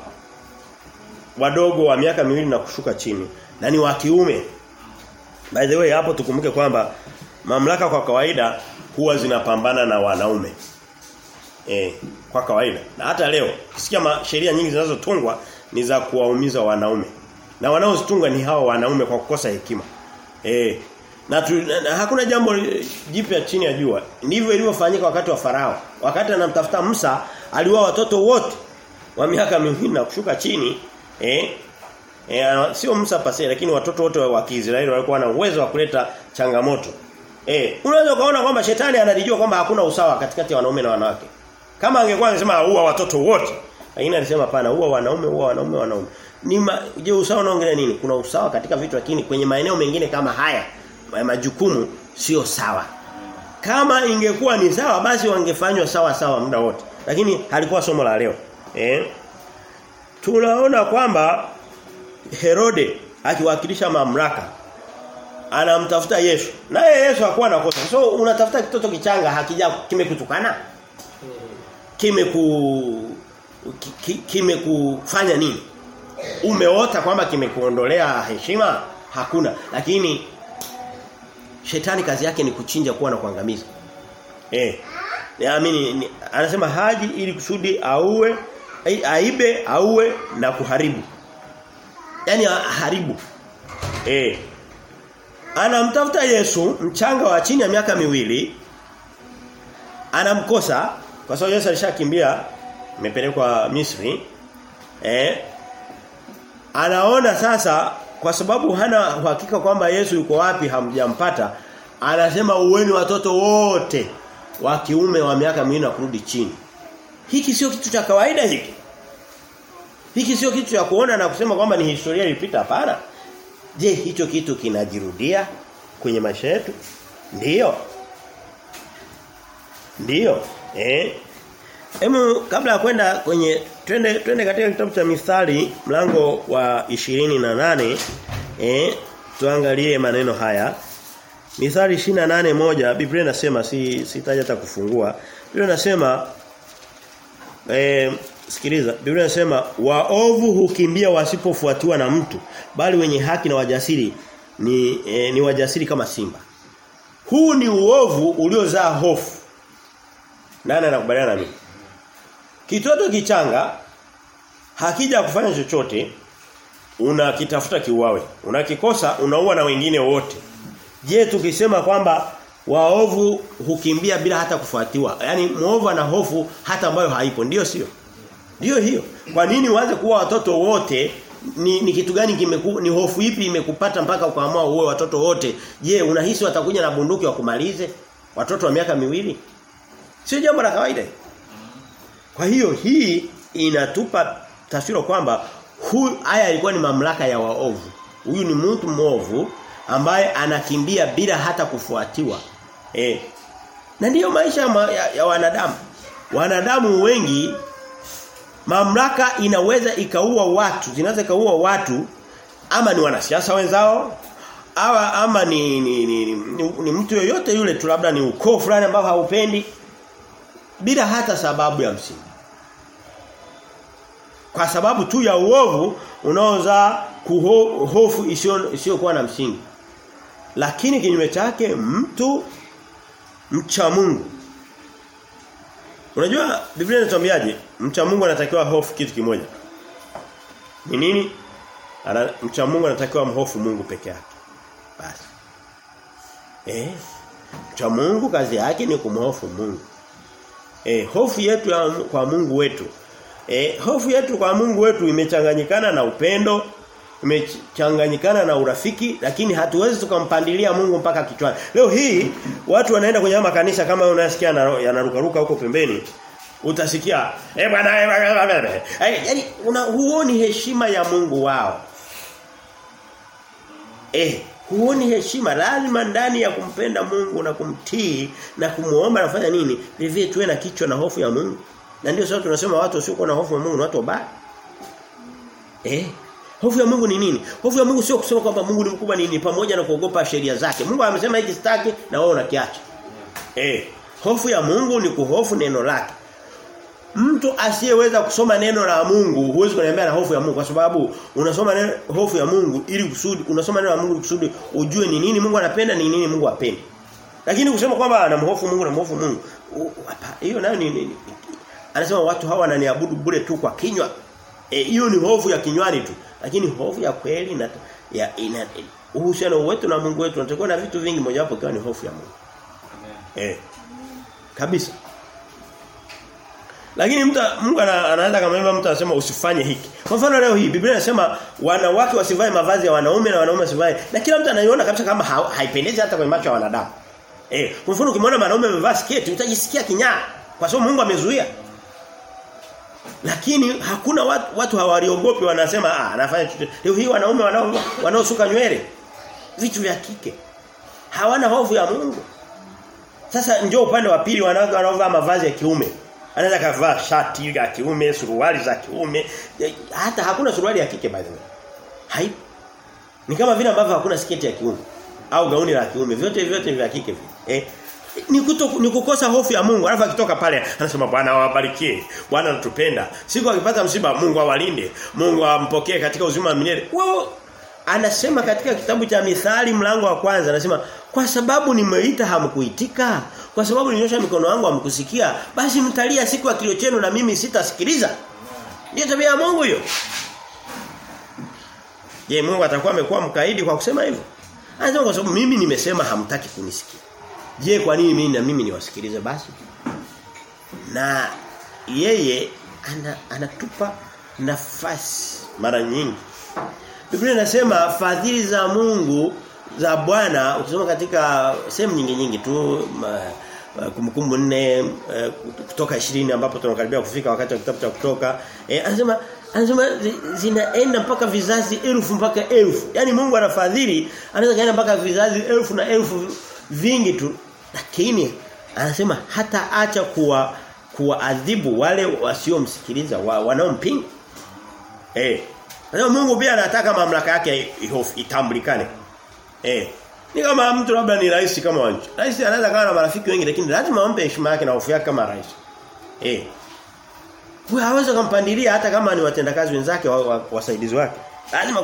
wadogo wa miaka miwili na kushuka chini na ni wa kiume. By the way hapo tukumbuke kwamba mamlaka kwa kawaida huwa zinapambana na wanaume. Eh kwa kawaida. Na hata leo ukisikia sheria nyingi zinazotungwa ni za kuwaumiza wanaume. Na wanaozitunga ni hawa wanaume kwa kukosa hekima. Eh na, tu, na, na hakuna jambo jipya chini ya jua. Ndivyo ilivyofanyika wakati wa farao. Wakati anamtafuta Musa aliwa watoto wote wa miaka miwili na kushuka chini eh E, sio Musa pase lakini watoto wote wa Kiisraeli walikuwa na uwezo wa kuleta changamoto. Eh, unaweza kuona kwamba shetani analijua kwamba hakuna usawa katikati ya wanaume na wanawake. Kama angekuwa anasema huwa watoto wote, Lakini alisema pana huwa wanaume huwa wanaume wanaume. Ni je usawa unaongelea nini? Kuna usawa katika vitu lakini kwenye maeneo mengine kama haya majukumu sio sawa. Kama ingekuwa ni sawa basi wangefanywa sawa sawa muda wote. Lakini halikuwa somo la leo. Eh? Tunaona kwamba Herode akiwakilisha mamlaka anamtafuta Yesu. Naye Yesu hakuwa na kosa. So unatafuta kitoto kichanga hakija kimekutukana? Kimeku kimekufanya nini? Umeota kwamba kimekuondolea heshima? Hakuna. Lakini shetani kazi yake ni kuchinja kuwa na kuangamiza. Eh. Naamini anasema haji ili kusudi auwe aibe auwe na kuharibu. yani haribu. Eh. Anamtafuta Yesu mchanga wa chini ya miaka miwili. Anamkosa kwa sababu Yesu alishakimbia amepelekwa Misri. Eh. Anaona sasa kwa sababu hana uhakika kwamba Yesu yuko wapi hamjampata anasema uweni watoto wote wa kiume wa miaka miwili na kurudi chini. Hiki sio kitu cha kawaida hiki. Hiki sio kitu cha kuona na kusema kwamba ni historia ilipita hapana. Je, hicho kitu kinajirudia kwenye maisha yetu? ndio ndio Eh. Hemu kabla ya kwenda kwenye twende twende katika kitabu cha Mithali mlango wa ishirini na nane eh tuangalie maneno haya. Mithali 28 moja Biblia inasema si sitaja hata kufungua. Biblia inasema eh sikiliza Biblia inasema waovu hukimbia wasipofuatiwa na mtu bali wenye haki na wajasiri ni e, ni wajasiri kama simba. Huu ni uovu uliozaa hofu. Nani anakubaliana na mimi? Kitoto kichanga hakija kufanya chochote unakitafuta kiuawe. Unakikosa unaua na wengine wote. Je, tukisema kwamba waovu hukimbia bila hata kufuatiwa. Yaani muovu ana hofu hata ambayo haipo. ndio sio? Ndiyo hiyo. Kwa nini uanze kuwa watoto wote ni, ni kitu gani kimeku, ni hofu ipi imekupata mpaka ukaamua uwe watoto wote? Je, unahisi watakuja na bunduki wa kumalize watoto wa miaka miwili? Sio jambo la kawaida. Kwa hiyo hii inatupa taswira kwamba huyu haya alikuwa ni mamlaka ya waovu. Huyu ni mtu mwovu ambaye anakimbia bila hata kufuatiwa. Eh. Na ndiyo maisha ya, ya wanadamu. Wanadamu wengi mamlaka inaweza ikaua watu, zinaweza ikaua watu ama ni wanasiasa wenzao ama ama ni ni, ni, ni, ni, ni mtu yoyote yule tu labda ni ukoo fulani ambao haupendi bila hata sababu ya msingi. Kwa sababu tu ya uovu unaoza kuhofu isiyo isiyokuwa na msingi. Lakini kinyume chake mtu mcha Mungu. Unajua Biblia inatuambiaje? Mcha Mungu anatakiwa hofu kitu kimoja. Ni nini? Ana, mcha Mungu anatakiwa mhofu Mungu peke yake. Basi. Eh? Mcha Mungu kazi yake ni kumhofu Mungu. Eh, hofu yetu ya, kwa Mungu wetu. Eh, hofu yetu kwa Mungu wetu imechanganyikana na upendo, imechanganyikana na urafiki, lakini hatuwezi tukampandilia Mungu mpaka kichwani. Leo hii watu wanaenda kwenye makanisa kama unasikia yanarukaruka huko pembeni. Utasikia, eh bwana yaani una huoni heshima ya Mungu wao. Eh, huoni heshima lazima ndani ya kumpenda Mungu na kumtii na kumuomba nafanya nini? Vivie tuwe na kichwa na hofu ya Mungu. Na ndio sababu tunasema watu wasio na hofu ya Mungu ni watu wabaya. Eh? Hofu ya Mungu ni nini? Hofu ya Mungu sio kusema kwamba Mungu ni mkubwa nini pamoja na kuogopa sheria zake. Mungu amesema hiki sitaki na wewe unakiacha. Eh, hofu ya Mungu ni kuhofu neno lake. Mtu asiyeweza kusoma neno la Mungu huwezi kuniambia na hofu ya Mungu kwa sababu unasoma neno hofu ya Mungu ili kusudi unasoma neno la Mungu kusudi ujue ni nini Mungu anapenda ni nini Mungu hapendi. Lakini kusema kwamba anamhofu Mungu na mhofu Mungu hapa hiyo nayo ni, nini? anasema watu hawa wananiabudu bure tu kwa kinywa. Hiyo e, ni hofu ya kinywani tu. Lakini hofu ya kweli na ya ina uhusiano wetu na Mungu wetu unatakuwa na vitu vingi mojawapo ikiwa ni hofu ya Mungu. Amen. Eh. Kabisa. Lakini mtu Mungu anaanza kama mtu anasema usifanye hiki. Kwa mfano leo hii Biblia inasema wanawake wasivae mavazi ya wanaume na wanaume wasivae. Na kila mtu anaiona kabisa kama ha, haipendezi hata kwenye macho ya wanadamu. Eh, kwa mfano ukimwona mwanaume amevaa sketi utajisikia kinyaa kwa sababu Mungu amezuia. Lakini hakuna watu watu hawaliogopi wanasema ah anafanya chochote. Leo hii wanaume wanao wanaosuka nywele vitu vya kike. Hawana hofu ya Mungu. Sasa njoo upande wa pili wanawake wanaovaa mavazi ya kiume. Anaweza kavaa shati ya kiume, suruali za kiume, hata hakuna suruali ya kike by the way. Haipo. Ni kama vile ambavyo hakuna sketi ya kiume au gauni la kiume, vyote vyote vya kike. Eh ni kuto, ni kukosa hofu ya Mungu. Alafu akitoka pale anasema Bwana awabarikie. Bwana anatupenda. Siku akipata msiba Mungu awalinde. Mungu ampokee katika uzima wa milele. Wao anasema katika kitabu cha Mithali mlango wa kwanza anasema kwa sababu nimeita hamkuitika, kwa sababu ninyosha mikono yangu hamkusikia, basi mtalia siku ya kilio chenu na mimi sitasikiliza. Ndio tabia ya Mungu hiyo. Je, Mungu atakuwa amekuwa mkaidi kwa kusema hivyo? Anasema kwa sababu mimi nimesema hamtaki kunisikia. Je, kwa nini mimi na mimi niwasikilize basi? Na yeye ana, anatupa nafasi mara nyingi. Biblia inasema fadhili za Mungu za Bwana ukisoma katika sehemu nyingi nyingi tu kumbukumbu nne kutoka 20 ambapo tunakaribia kufika wakati wa kitabu cha kutoka eh, anasema anasema zinaenda mpaka vizazi elfu mpaka elfu yani Mungu anafadhili anaweza kaenda mpaka vizazi elfu na elfu vingi tu lakini anasema hata acha kuwa kuwaadhibu wale wasiomsikiliza wa, wanaompinga eh Na Mungu pia anataka mamlaka yake itambulikane. Eh. Ni kama mtu labda ni rais kama wanchi. Rais anaweza kawa na marafiki wengi lakini lazima ampe heshima yake na hofu yake kama rais. Eh. Huyo hawezi kumpandilia hata kama ni watendakazi wenzake wa, wa, wasaidizi wake. Lazima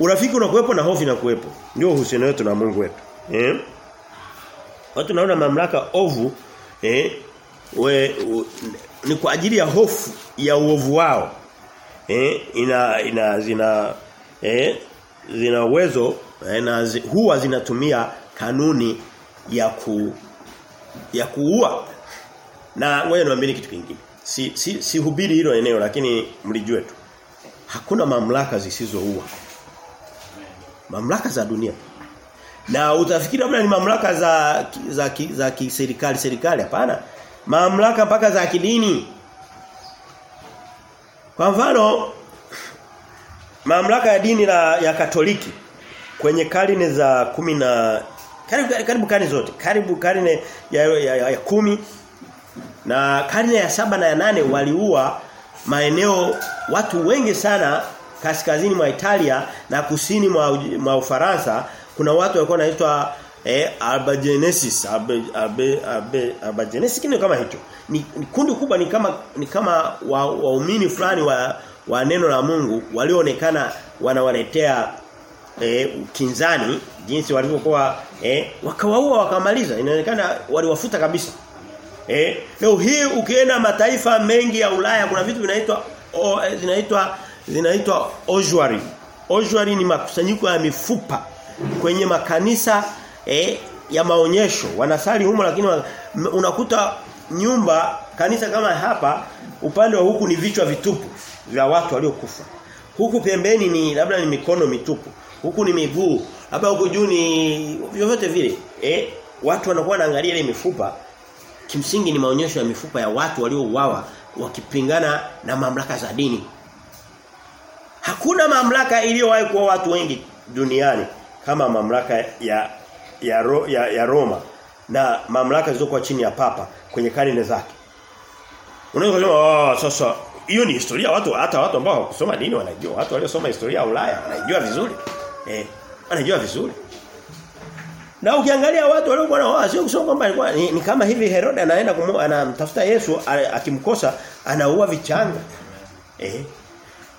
urafiki unakuwepo na hofu inakuwepo. Ndio uhusiano wetu na Mungu wetu. Eh. Watu naona mamlaka ovu eh we, u, ni kwa ajili ya hofu ya uovu wao eh ina ina zina eh zina uwezo eh, na zi, huwa zinatumia kanuni ya ku ya kuua. Na ngoja niwaambie kitu kingine. Si si si hubiri hilo eneo lakini mlijue tu. Hakuna mamlaka zisizoua. Mamlaka za dunia na utafikiri labda ni mamlaka za za za kiserikali serikali hapana. Mamlaka mpaka za kidini. Kwa mfano mamlaka ya dini la ya Katoliki kwenye karne za kumi na karibu karibu karne zote karibu karne ya, ya, ya, ya kumi na karne ya saba na ya nane waliua maeneo watu wengi sana kaskazini mwa Italia na kusini mwa, mwa Ufaransa kuna watu walikuwa wanaitwa eh Albagenesis. Abe abe Albagenesis kinyo kama hicho. Ni, ni kundi kubwa ni kama ni kama waumini wa fulani wa wa neno la Mungu walioonekana wanawaletea eh kinzani jinsi walivyokuwa eh wakawaua wakamaliza. Inaonekana waliwafuta kabisa. Eh leo hii ukienda mataifa mengi ya Ulaya kuna vitu vinaitwa zinaitwa zinaitwa ojuari ojuari ni makusanyiko ya mifupa kwenye makanisa eh, ya maonyesho. Wanasali humo lakini unakuta nyumba kanisa kama hapa upande wa huku ni vichwa vitupu vya watu waliokufa. Huku pembeni ni labda ni mikono mitupu. Huku ni miguu. Labda huku juu ni vyovyote vile eh watu wanakuwa wanaangalia ile mifupa. Kimsingi ni maonyesho ya mifupa ya watu waliouawa wakipingana na mamlaka za dini. Hakuna mamlaka iliyowahi kuwa watu wengi duniani kama mamlaka ya ya, ro, ya, ya Roma na mamlaka zilizokuwa chini ya papa kwenye karne zake. Unaweza kusema oh, sasa hiyo ni historia watu hata watu ambao hawakusoma dini wanajua. Watu waliosoma historia ya Ulaya wanajua vizuri. Eh, wanajua vizuri. Na ukiangalia watu waliokuwa na wao sio kusema kwamba ni, ni kama hivi Herode anaenda anamtafuta Yesu akimkosa anaua vichanga. Eh.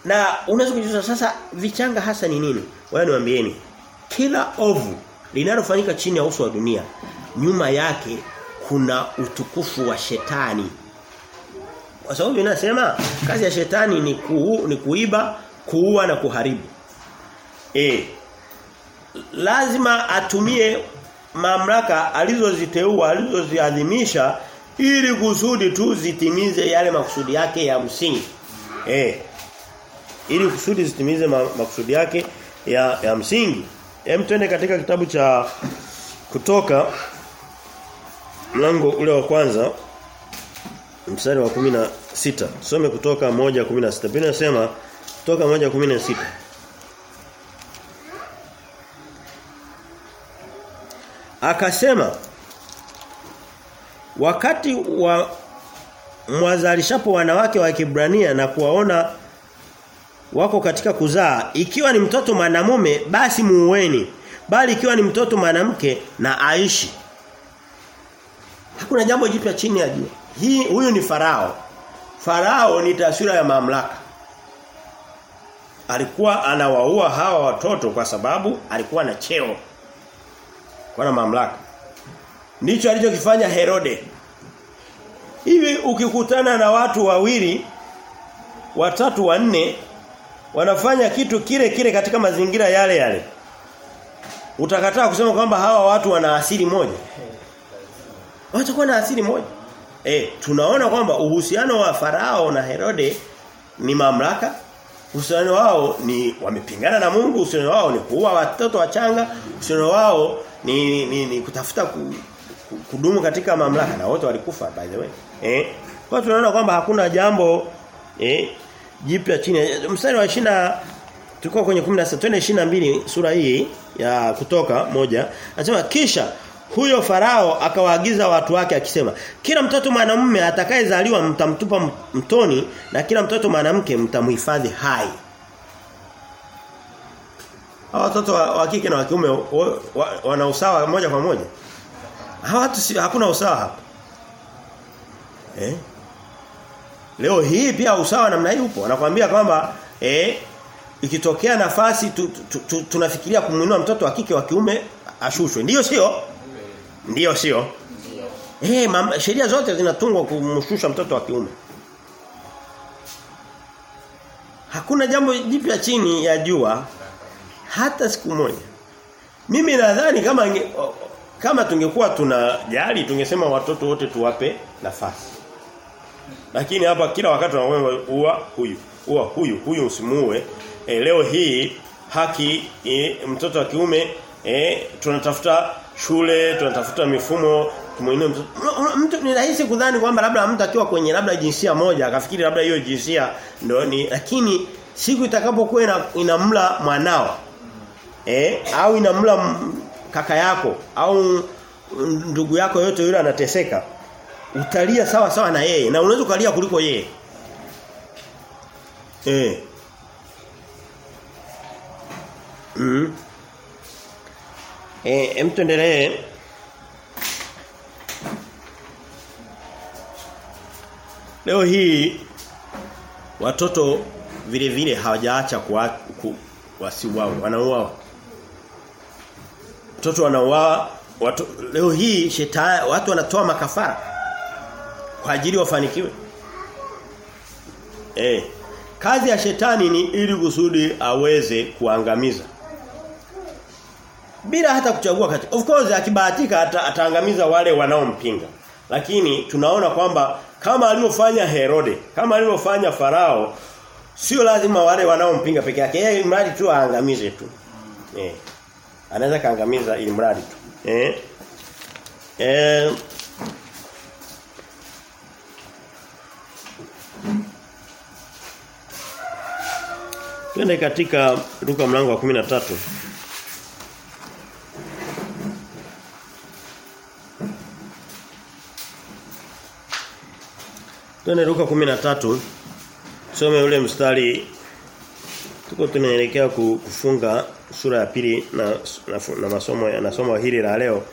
Na unaweza kujiuliza sasa vichanga hasa ni nini? Wewe niambieni. Kila ovu linalofanyika chini ya uso wa dunia nyuma yake kuna utukufu wa shetani. Kwa sababu inasema kazi ya shetani ni ku, ni kuiba, kuua na kuharibu. E, Lazima atumie mamlaka alizoziteua, alizoziadhimisha ili kusudi tu zitimize yale makusudi yake ya msingi. Eh. Ili kusudi zitimize makusudi yake ya ya msingi. Hem twende katika kitabu cha kutoka mlango ule wa kwanza mstari wa kumi na sita Some kutoka moja kumi na sita Biblia inasema kutoka moja kumi na sita Akasema wakati wa mwazalishapo wanawake wa Kibrania na kuwaona wako katika kuzaa ikiwa ni mtoto mwanamume basi muueni bali ikiwa ni mtoto mwanamke na aishi. Hakuna jambo jipya chini ya jua. Hii huyu ni farao. Farao ni taswira ya mamlaka. Alikuwa anawaua hawa watoto kwa sababu alikuwa na cheo. Kwa na mamlaka. Ndicho alichokifanya Herode. Hivi ukikutana na watu wawili watatu wanne wanafanya kitu kile kile katika mazingira yale yale. Utakataa kusema kwamba hawa watu wana asili moja? Watakuwa na asili moja. Eh tunaona kwamba uhusiano wa farao na Herode ni mamlaka. Uhusiano wao ni wamepingana na Mungu. Uhusiano wao ni kuua watoto wachanga. Uhusiano wao ni, ni, ni kutafuta ku, ku, kudumu katika mamlaka. Na wote walikufa by the way. Eh kwa tunaona kwamba hakuna jambo eh jipya chini mstari wa 20 tulikuwa kwenye 16 twende 22 sura hii ya kutoka moja anasema kisha huyo farao akawaagiza watu wake akisema kila mtoto mwanamume atakayezaliwa mtamtupa mtoni na kila mtoto mwanamke mtamhifadhi hai Hawa watoto wa, kike na wa kiume wa, wa, wana usawa moja kwa moja. Hawa watu hakuna usawa hapa. Eh? Leo hii pia usawa namna hii upo. Anakuambia kwamba eh ikitokea nafasi tu, tu, tu, tunafikiria kumuinua mtoto wa kike wa kiume ashushwe. Ndiyo sio? Ndiyo sio? Eh sheria zote zinatungwa kumshusha mtoto wa kiume. Hakuna jambo jipya chini ya jua hata siku moja. Mimi nadhani kama kama tungekuwa tunajali tungesema watoto wote tuwape nafasi. Lakini hapa kila wakati tunaomba uwa huyu, uwa huyu, huyu usimuue. E, leo hii haki e, mtoto wa kiume e, tunatafuta shule, tunatafuta mifumo tumuinue mtoto. Mtu ni rahisi kudhani kwamba labda mtu akiwa kwenye labda jinsia moja akafikiri labda hiyo jinsia ndio ni lakini siku itakapokuwa ina, inamla mwanao eh au inamla kaka yako au ndugu yako yote yule anateseka utalia sawa sawa na yeye na unaweza kulia kuliko yeye. Eh. Mm. eh hem tuendelee. Leo hii watoto vile vile hawajaacha ku wasiuawa, wanauawa. Watoto wanauawa leo hii shetani watu wanatoa makafara kwa ajili wafanikiwe. Eh. Kazi ya shetani ni ili kusudi aweze kuangamiza. Bila hata kuchagua kati. Of course akibahatika ata, ataangamiza wale wanaompinga. Lakini tunaona kwamba kama alivyofanya Herode, kama alivyofanya Farao, sio lazima wale wanaompinga peke yake. Yeye mradi tu aangamize tu. Eh anaweza kaangamiza ili mradi tu. Eh? Eh Twende katika Luka mlango wa 13. Twende Luka 13. Some ule mstari tuko tunaelekea kufunga sura ya pili na, na, na masomo ya somo hili la leo.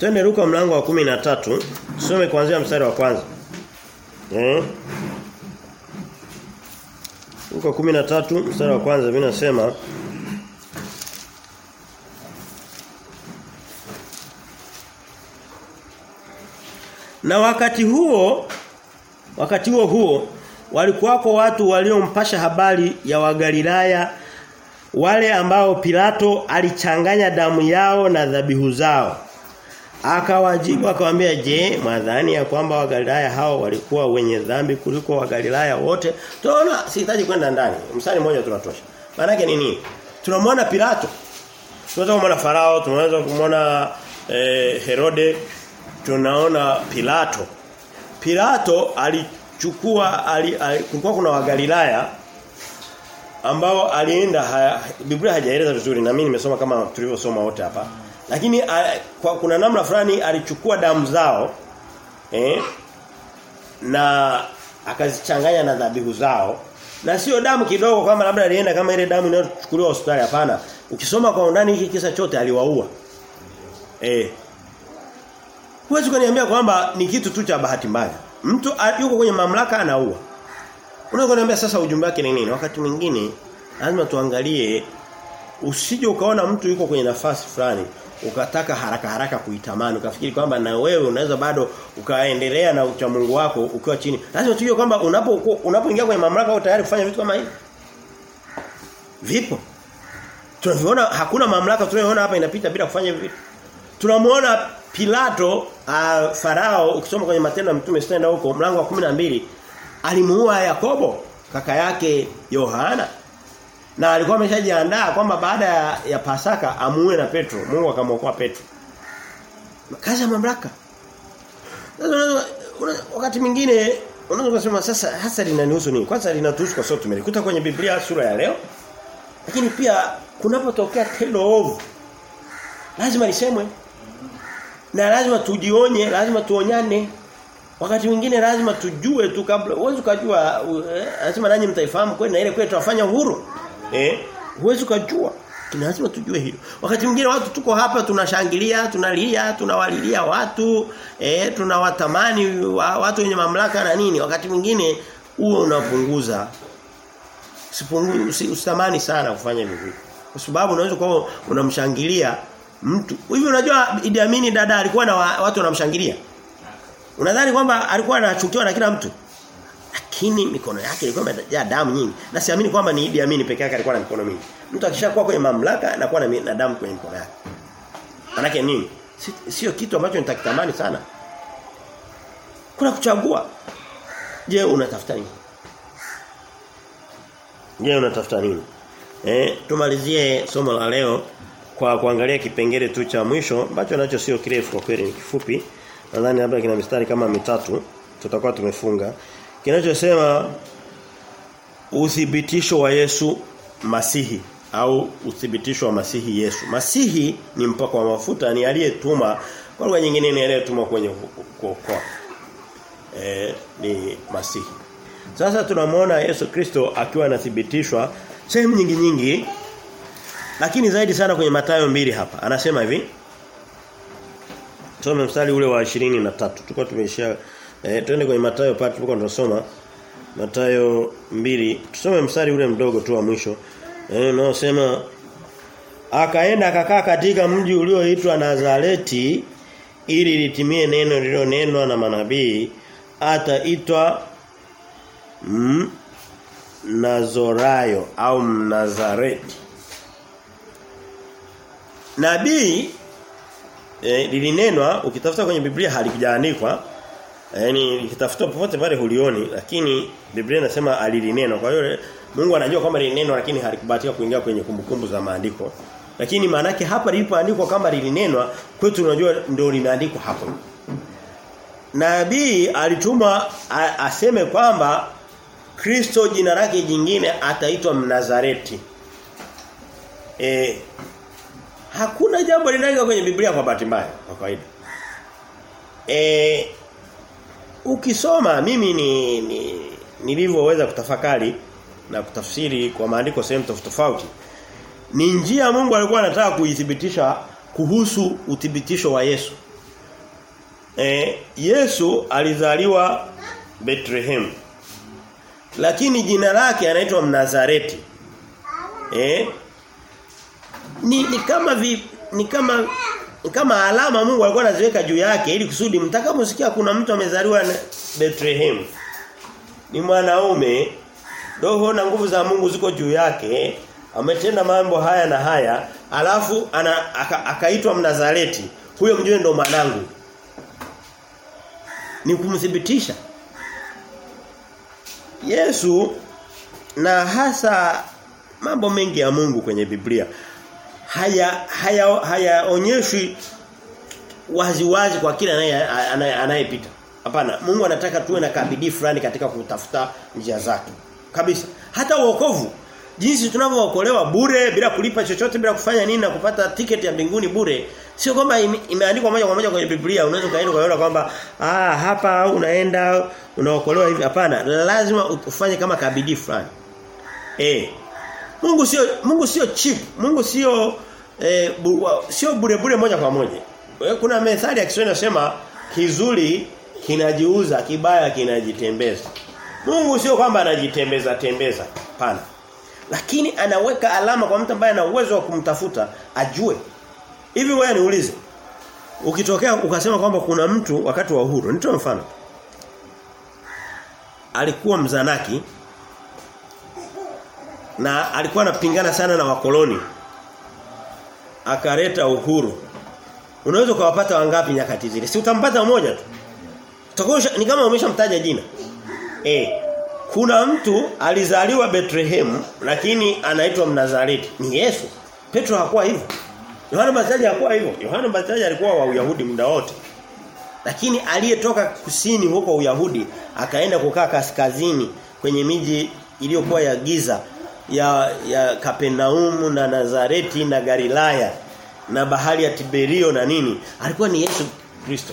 Twende Luka mlango wa 13, some kuanzia mstari wa kwanza. Eh? Luka 13 mstari wa kwanza mimi nasema Na wakati huo wakati huo huo walikuwako watu waliompasha habari ya Wagalilaya wale ambao Pilato alichanganya damu yao na dhabihu zao. Akawajibu akamwambia, "Je, mwadhani ya kwamba Wagalilaya hao walikuwa wenye dhambi kuliko Wagalilaya wote?" Tunaona sihitaji kwenda ndani. Mstari mmoja tunatosha. Maana yake ni nini? Tunamwona Pilato. Tunaweza kumwona Farao, tunaweza kumwona eh, Herode, tunaona Pilato. Pilato ali alichukua ali, ali, kulikuwa kuna wagalilaya ambao alienda haya, Biblia hajaeleza vizuri na mimi nimesoma kama tulivyosoma wote hapa. Lakini a, kwa, kuna namna fulani alichukua damu zao eh na akazichanganya na dhabihu zao na sio damu kidogo kama labda alienda kama ile damu inayochukuliwa hospitali hapana ukisoma kwa undani hiki kisa chote aliwaua eh Huwezi kuniambia kwamba ni kitu tu cha bahati mbaya. Mtu yuko kwenye mamlaka anaua. Unaweza kuniambia sasa ujumbe wake ni nini? Wakati mwingine lazima tuangalie usije ukaona mtu yuko kwenye nafasi fulani ukataka haraka haraka kuitamani ukafikiri kwamba na wewe unaweza bado ukaendelea na ucha Mungu wako ukiwa chini. Lazima tujue kwamba unapo unapoingia kwenye mamlaka au tayari kufanya vitu kama hivi. Vipo. Tunaviona hakuna mamlaka tunayoona hapa inapita bila kufanya vitu. Tunamuona Pilato uh, Farao ukisoma kwenye matendo ya mtume stenda huko mlango wa 12 alimuua Yakobo kaka yake Yohana na alikuwa ameshajiandaa kwamba baada ya, ya Pasaka amuue na Petro. Mungu akamwokoa Petro. Kazi ya mamlaka. Wakati mwingine unaweza kusema sasa hasa linanihusu nini? Kwanza linatuhusu kwa sababu tumelikuta kwenye Biblia sura ya leo. Lakini pia kunapotokea tendo ovu lazima lisemwe. Na lazima tujionye lazima tuonyane. Wakati mwingine lazima tujue tu kabla uwezo kujua lazima nanyi mtaifahamu kweli na ile kweli tuwafanya uhuru eh Huwezi kujua lazima tujue hilo wakati mwingine watu tuko hapa tunashangilia tunalia tunawalilia watu eh tunawatamani watu wenye mamlaka na nini wakati mwingine huo unapunguza usipunguze usitamani sana kufanya hivyo kwa sababu unaweza kuwa unamshangilia mtu. Hivi unajua Idi Amin dada alikuwa na wa, watu wanamshangilia. Unadhani kwamba alikuwa anachukiwa na kila mtu? Lakini mikono yake ilikuwa imejaa damu nyingi. Na siamini kwamba ni Idi Amin peke yake alikuwa na mikono mingi. Mtu akishakuwa kwenye mamlaka anakuwa na, na damu kwenye mikono yake. Manake nini? Sio kitu ambacho nitakitamani sana. Kuna kuchagua. Je, unatafuta nini? Je, unatafuta nini? Eh, tumalizie somo la leo kwa kuangalia kipengele tu cha mwisho ambacho nacho sio kirefu kwa kweli ni kifupi nadhani labda kina mistari kama mitatu tutakuwa tumefunga kinachosema uthibitisho wa Yesu Masihi au uthibitisho wa Masihi Yesu Masihi ni mpako wa mafuta ni aliyetuma kwa lugha nyingine ni aliyetuma kwenye kuokoa eh ni Masihi sasa tunamwona Yesu Kristo akiwa anathibitishwa sehemu nyingi nyingi lakini zaidi sana kwenye Mathayo mbili hapa. Anasema hivi. Tusome mstari ule wa 23. Tulikuwa tumeishia eh twende kwenye Mathayo pale tulikuwa tunasoma. Mathayo mbili. Tusome mstari ule mdogo tu wa mwisho. Eh unaosema akaenda akakaa katika mji ulioitwa Nazareti ili litimie neno lililonenwa na manabii ataitwa mm, Nazorayo au Mnazareti. Nabii eh, lilinenwa ukitafuta kwenye Biblia halikujaandikwa Yaani ukitafuta popote pale hulioni lakini Biblia inasema alilineno. Kwa hiyo Mungu anajua kwamba lilineno lakini halikubahatika kuingia kwenye kumbukumbu za maandiko. Lakini maana yake hapa lilipoandikwa kama lilinenwa kwetu tunajua ndio limeandikwa hapo. Nabii alituma aseme kwamba Kristo jina lake jingine ataitwa Mnazareti. E, Hakuna jambo linaloingia kwenye Biblia kwa bahati mbaya kwa kawaida. Eh ukisoma mimi ni, ni nilivyoweza kutafakari na kutafsiri kwa maandiko sehemu tofauti ni njia Mungu alikuwa anataka kuithibitisha kuhusu uthibitisho wa Yesu. E, Yesu alizaliwa Bethlehem. Lakini jina lake anaitwa Mnazareti. Eh? Ni, ni kama vi, ni kama kama alama Mungu alikuwa anaziweka juu yake ili kusudi mtakaposikia kuna mtu amezaliwa Bethlehem. Ni mwanaume roho na nguvu za Mungu ziko juu yake ametenda mambo haya na haya alafu ana akaitwa aka Mnazareti. Huyo mjue ndo mwanangu. Ni kumthibitisha. Yesu na hasa mambo mengi ya Mungu kwenye Biblia haya haya hayaonyeshwi wazi wazi kwa kila anayepita Hapana, Mungu anataka tuwe na kabidii fulani katika kutafuta njia zake. Kabisa. Hata uokovu jinsi tunavyookolewa bure bila kulipa chochote bila kufanya nini na kupata tiketi ya mbinguni bure sio kwamba imeandikwa moja kwa moja kwenye Biblia unaweza kaenda ukaona kwamba ah hapa unaenda unaokolewa hivi hapana lazima ufanye kama kabidii fulani eh Mungu sio Mungu sio cheap. Mungu sio eh, bu, sio bure bure moja kwa moja. Kuna methali ya Kiswahili inasema kizuri kinajiuza kibaya kinajitembeza. Mungu sio kwamba anajitembeza tembeza pana. lakini anaweka alama kwa mtu ambaye ana uwezo wa kumtafuta ajue. Hivi wewe niulize ukitokea ukasema kwamba kuna mtu wakati wa uhuru nitoe mfano. Alikuwa mzanaki na alikuwa anapingana sana na wakoloni akaleta uhuru unaweza kuwapata wangapi nyakati zile si utampata mmoja tu utakuwa ni kama umeshamtaja jina eh kuna mtu alizaliwa Bethlehem lakini anaitwa Mnazareti. Ni Yesu. Petro hakuwa hivyo. Yohana Mbatizaji hakuwa hivyo. Yohana Mbatizaji alikuwa wa Uyahudi muda wote. Lakini aliyetoka kusini huko Uyahudi akaenda kukaa kaskazini kwenye miji iliyokuwa ya giza ya ya Kapenaumu na Nazareti na Galilaya na bahari ya Tiberio na nini alikuwa ni Yesu Kristo.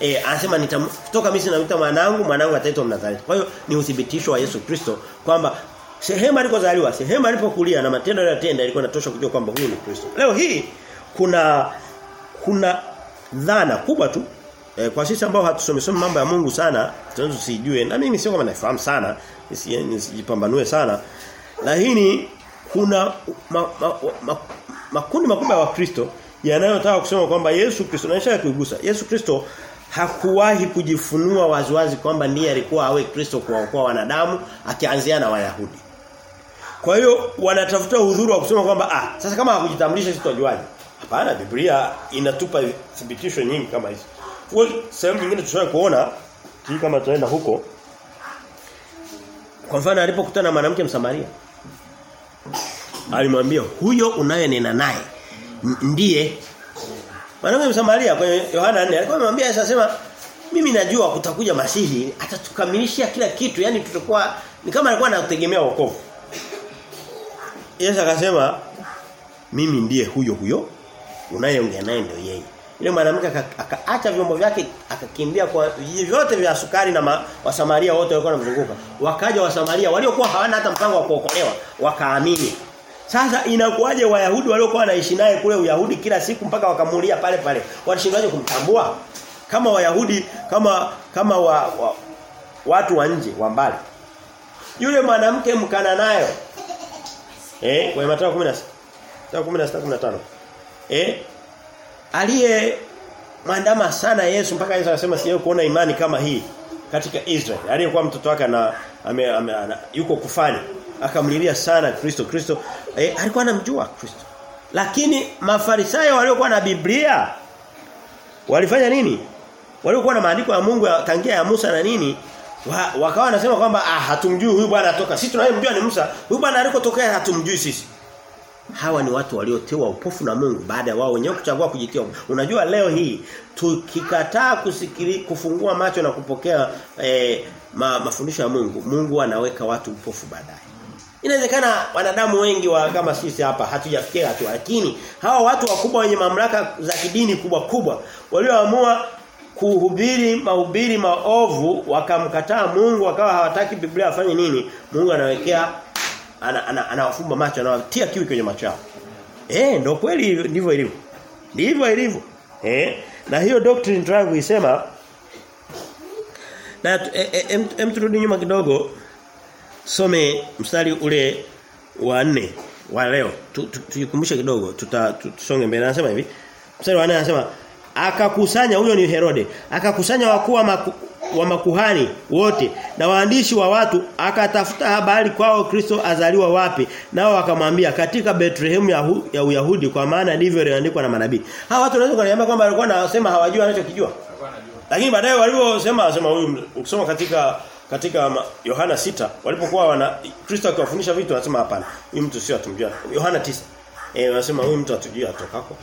Eh anasema kutoka Misri mtu mwanangu mwanangu ataitwa Mnazareti. Kwa hiyo ni uthibitisho wa Yesu Kristo kwamba sehemu alikozaliwa, sehemu alipokulia na matendo aliyotenda ilikuwa inatosha kujua kwamba huyu ni Kristo. Leo hii kuna kuna dhana kubwa tu eh, kwa sisi ambao hatusomesomi mambo ya Mungu sana, tunaweza tusijue na mimi sio kama nafahamu sana, nisijipambanue sana. Lakini kuna ma, ma, ma, makundi makubwa ya Wakristo yanayotaka kusema kwamba Yesu Kristo na kuigusa. Yesu Kristo hakuwahi kujifunua waziwazi kwamba ndiye alikuwa awe Kristo kuwaokoa wanadamu akianzia na Wayahudi. Kwa hiyo wanatafuta udhuru wa kusema kwamba ah sasa kama hakujitambulisha sisi tujuaje? Hapana Biblia inatupa thibitisho nyingi kama hizi. Kwa sehemu nyingine tushawahi kuona kama tunaenda huko kwa mfano alipokutana na mwanamke Msamaria alimwambia huyo unayenena naye ndiye Mwanamke Msamaria kwenye Yohana 4 alikuwa amemwambia Yesu asema mimi najua kutakuja masihi atatukamilishia kila kitu yani tutakuwa ni kama alikuwa anategemea wokovu. Yesu akasema mimi ndiye huyo huyo unayeongea naye ndio yeye. Ile mwanamke akaacha vyombo vyake akakimbia kwa vijiji vyote vya sukari na ma, Wasamaria wote walikuwa wanamzunguka. Wakaja Wasamaria waliokuwa hawana hata mpango wa kuokolewa wakaamini. Sasa inakuwaje Wayahudi waliokuwa wanaishi naye kule Uyahudi kila siku mpaka wakamulia pale pale. Walishindaje kumtambua? Kama Wayahudi kama kama wa, wa, watu wa nje wa mbali. Yule mwanamke mkana nayo. Eh, kwa Mathayo 16. Mathayo 16 15. Eh? Aliye mwandama sana Yesu mpaka Yesu anasema sijawahi kuona imani kama hii katika Israeli. Aliyekuwa mtoto wake na ame, ame, ana, yuko kufani akamlilia sana Kristo. Kristo eh, alikuwa anamjua Kristo. Lakini mafarisayo waliokuwa na Biblia walifanya nini? Waliokuwa na maandiko ya Mungu ya tangia ya Musa na nini wa, wakawa wanasema kwamba ah hatumjui huyu bwana atoka. Sisi tunayemjua ni Musa. Huyu bwana alikotokea hatumjui sisi hawa ni watu waliotewa upofu na Mungu baada ya wao wenyewe kuchagua kujitia unajua leo hii tukikataa kusikili kufungua macho na kupokea eh, ma, mafundisho ya Mungu Mungu anaweka watu upofu baadaye. Inawezekana wanadamu wengi wa kama sisi hapa hatujafikia hatua lakini hawa watu wakubwa wenye mamlaka za kidini kubwa kubwa walioamua kuhubiri mahubiri maovu wakamkataa Mungu akawa hawataki Biblia afanye nini Mungu anawekea anawafumba ana, ana, macho anawatia kiwi kwenye macho yao. Eh ndio kweli ndivyo ilivyo. Ndivyo ilivyo. Eh na hiyo doctrine tunavyoisema na em, e, turudi nyuma kidogo some mstari ule wa 4 wa leo. Tujikumbushe tu, tu, kidogo tuta tusonge mbele. Anasema hivi mstari wa 4 anasema akakusanya huyo ni Herode akakusanya wakuu wa makuhani wote na waandishi wa watu akatafuta habari kwao Kristo azaliwa wapi nao wakamwambia katika Bethlehem ya, hu, ya Uyahudi kwa maana ndivyo iliandikwa na manabii. Hawa watu wanaweza kuniambia kwamba walikuwa wanasema hawajui anachokijua lakini baadaye waliposema wasema huyu ukisoma katika katika Yohana sita walipokuwa wana Kristo akiwafundisha vitu anasema hapana huyu mtu sio atumjua Yohana tisa. Eh wanasema huyu mtu atujui atokako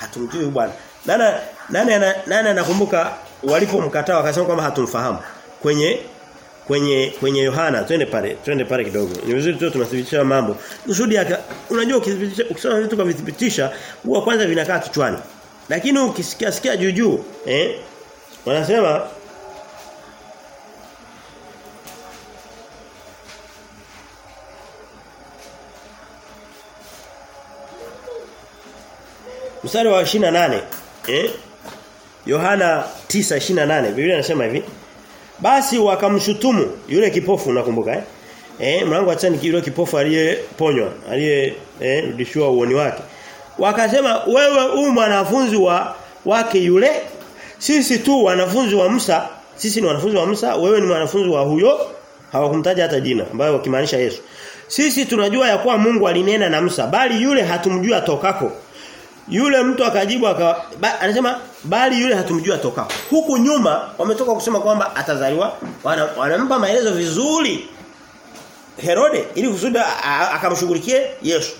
hatumjui bwana. Nani nani nani anakumbuka walipomkataa wakasema kwamba hatumfahamu kwenye kwenye kwenye Yohana twende pale twende pale kidogo. Ni vizuri tu tunathibitisha mambo. Kusudi unajua ukithibitisha ukisema vitu kavithibitisha huwa kwanza vinakaa kichwani. Lakini ukisikia sikia juu juu eh wanasema Mstari wa 28 eh Yohana 9:28 Biblia inasema hivi. Basi wakamshutumu yule kipofu unakumbuka eh? Eh mlango wa tani yule kipofu aliyeponywa aliye eh uoni wake. Wakasema wewe u mwanafunzi wa wake yule? Sisi tu wanafunzi wa Musa sisi ni wanafunzi wa Musa wewe ni mwanafunzi wa huyo. Hawakumtaja hata jina ambayo wakimaanisha Yesu. Sisi tunajua ya kuwa Mungu alinena na Musa bali yule hatumjua tokako yule mtu akajibu aka, ba, anasema bali yule hatumjua toka. Huku nyuma wametoka kusema kwamba atazaliwa wana, wanampa maelezo vizuri Herode ili kusudi akamshughulikie Yesu.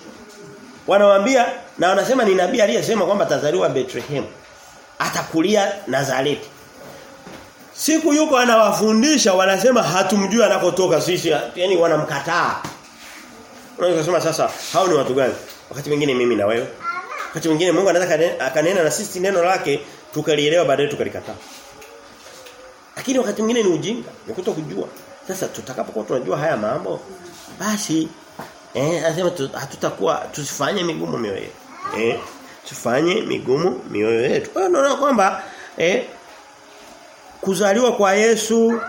Wanawambia na wanasema ni nabii aliyesema kwamba atazaliwa Bethlehem. Atakulia Nazareti. Siku yuko anawafundisha wanasema hatumjui anakotoka sisi yani wanamkataa. Unaweza kusema sasa hao ni watu gani? Wakati mwingine mimi na wewe Wakati mwingine Mungu anaweza akanena na sisi neno lake tukalielewa baadaye tukalikataa. Lakini wakati mwingine ni ujinga, ni kutokujua. Sasa tutakapokuwa tunajua haya mambo basi eh anasema hatutakuwa tusifanye migumu mioyo yetu. Eh tufanye migumu mioyo yetu. Kwa hiyo kwamba eh kuzaliwa kwa Yesu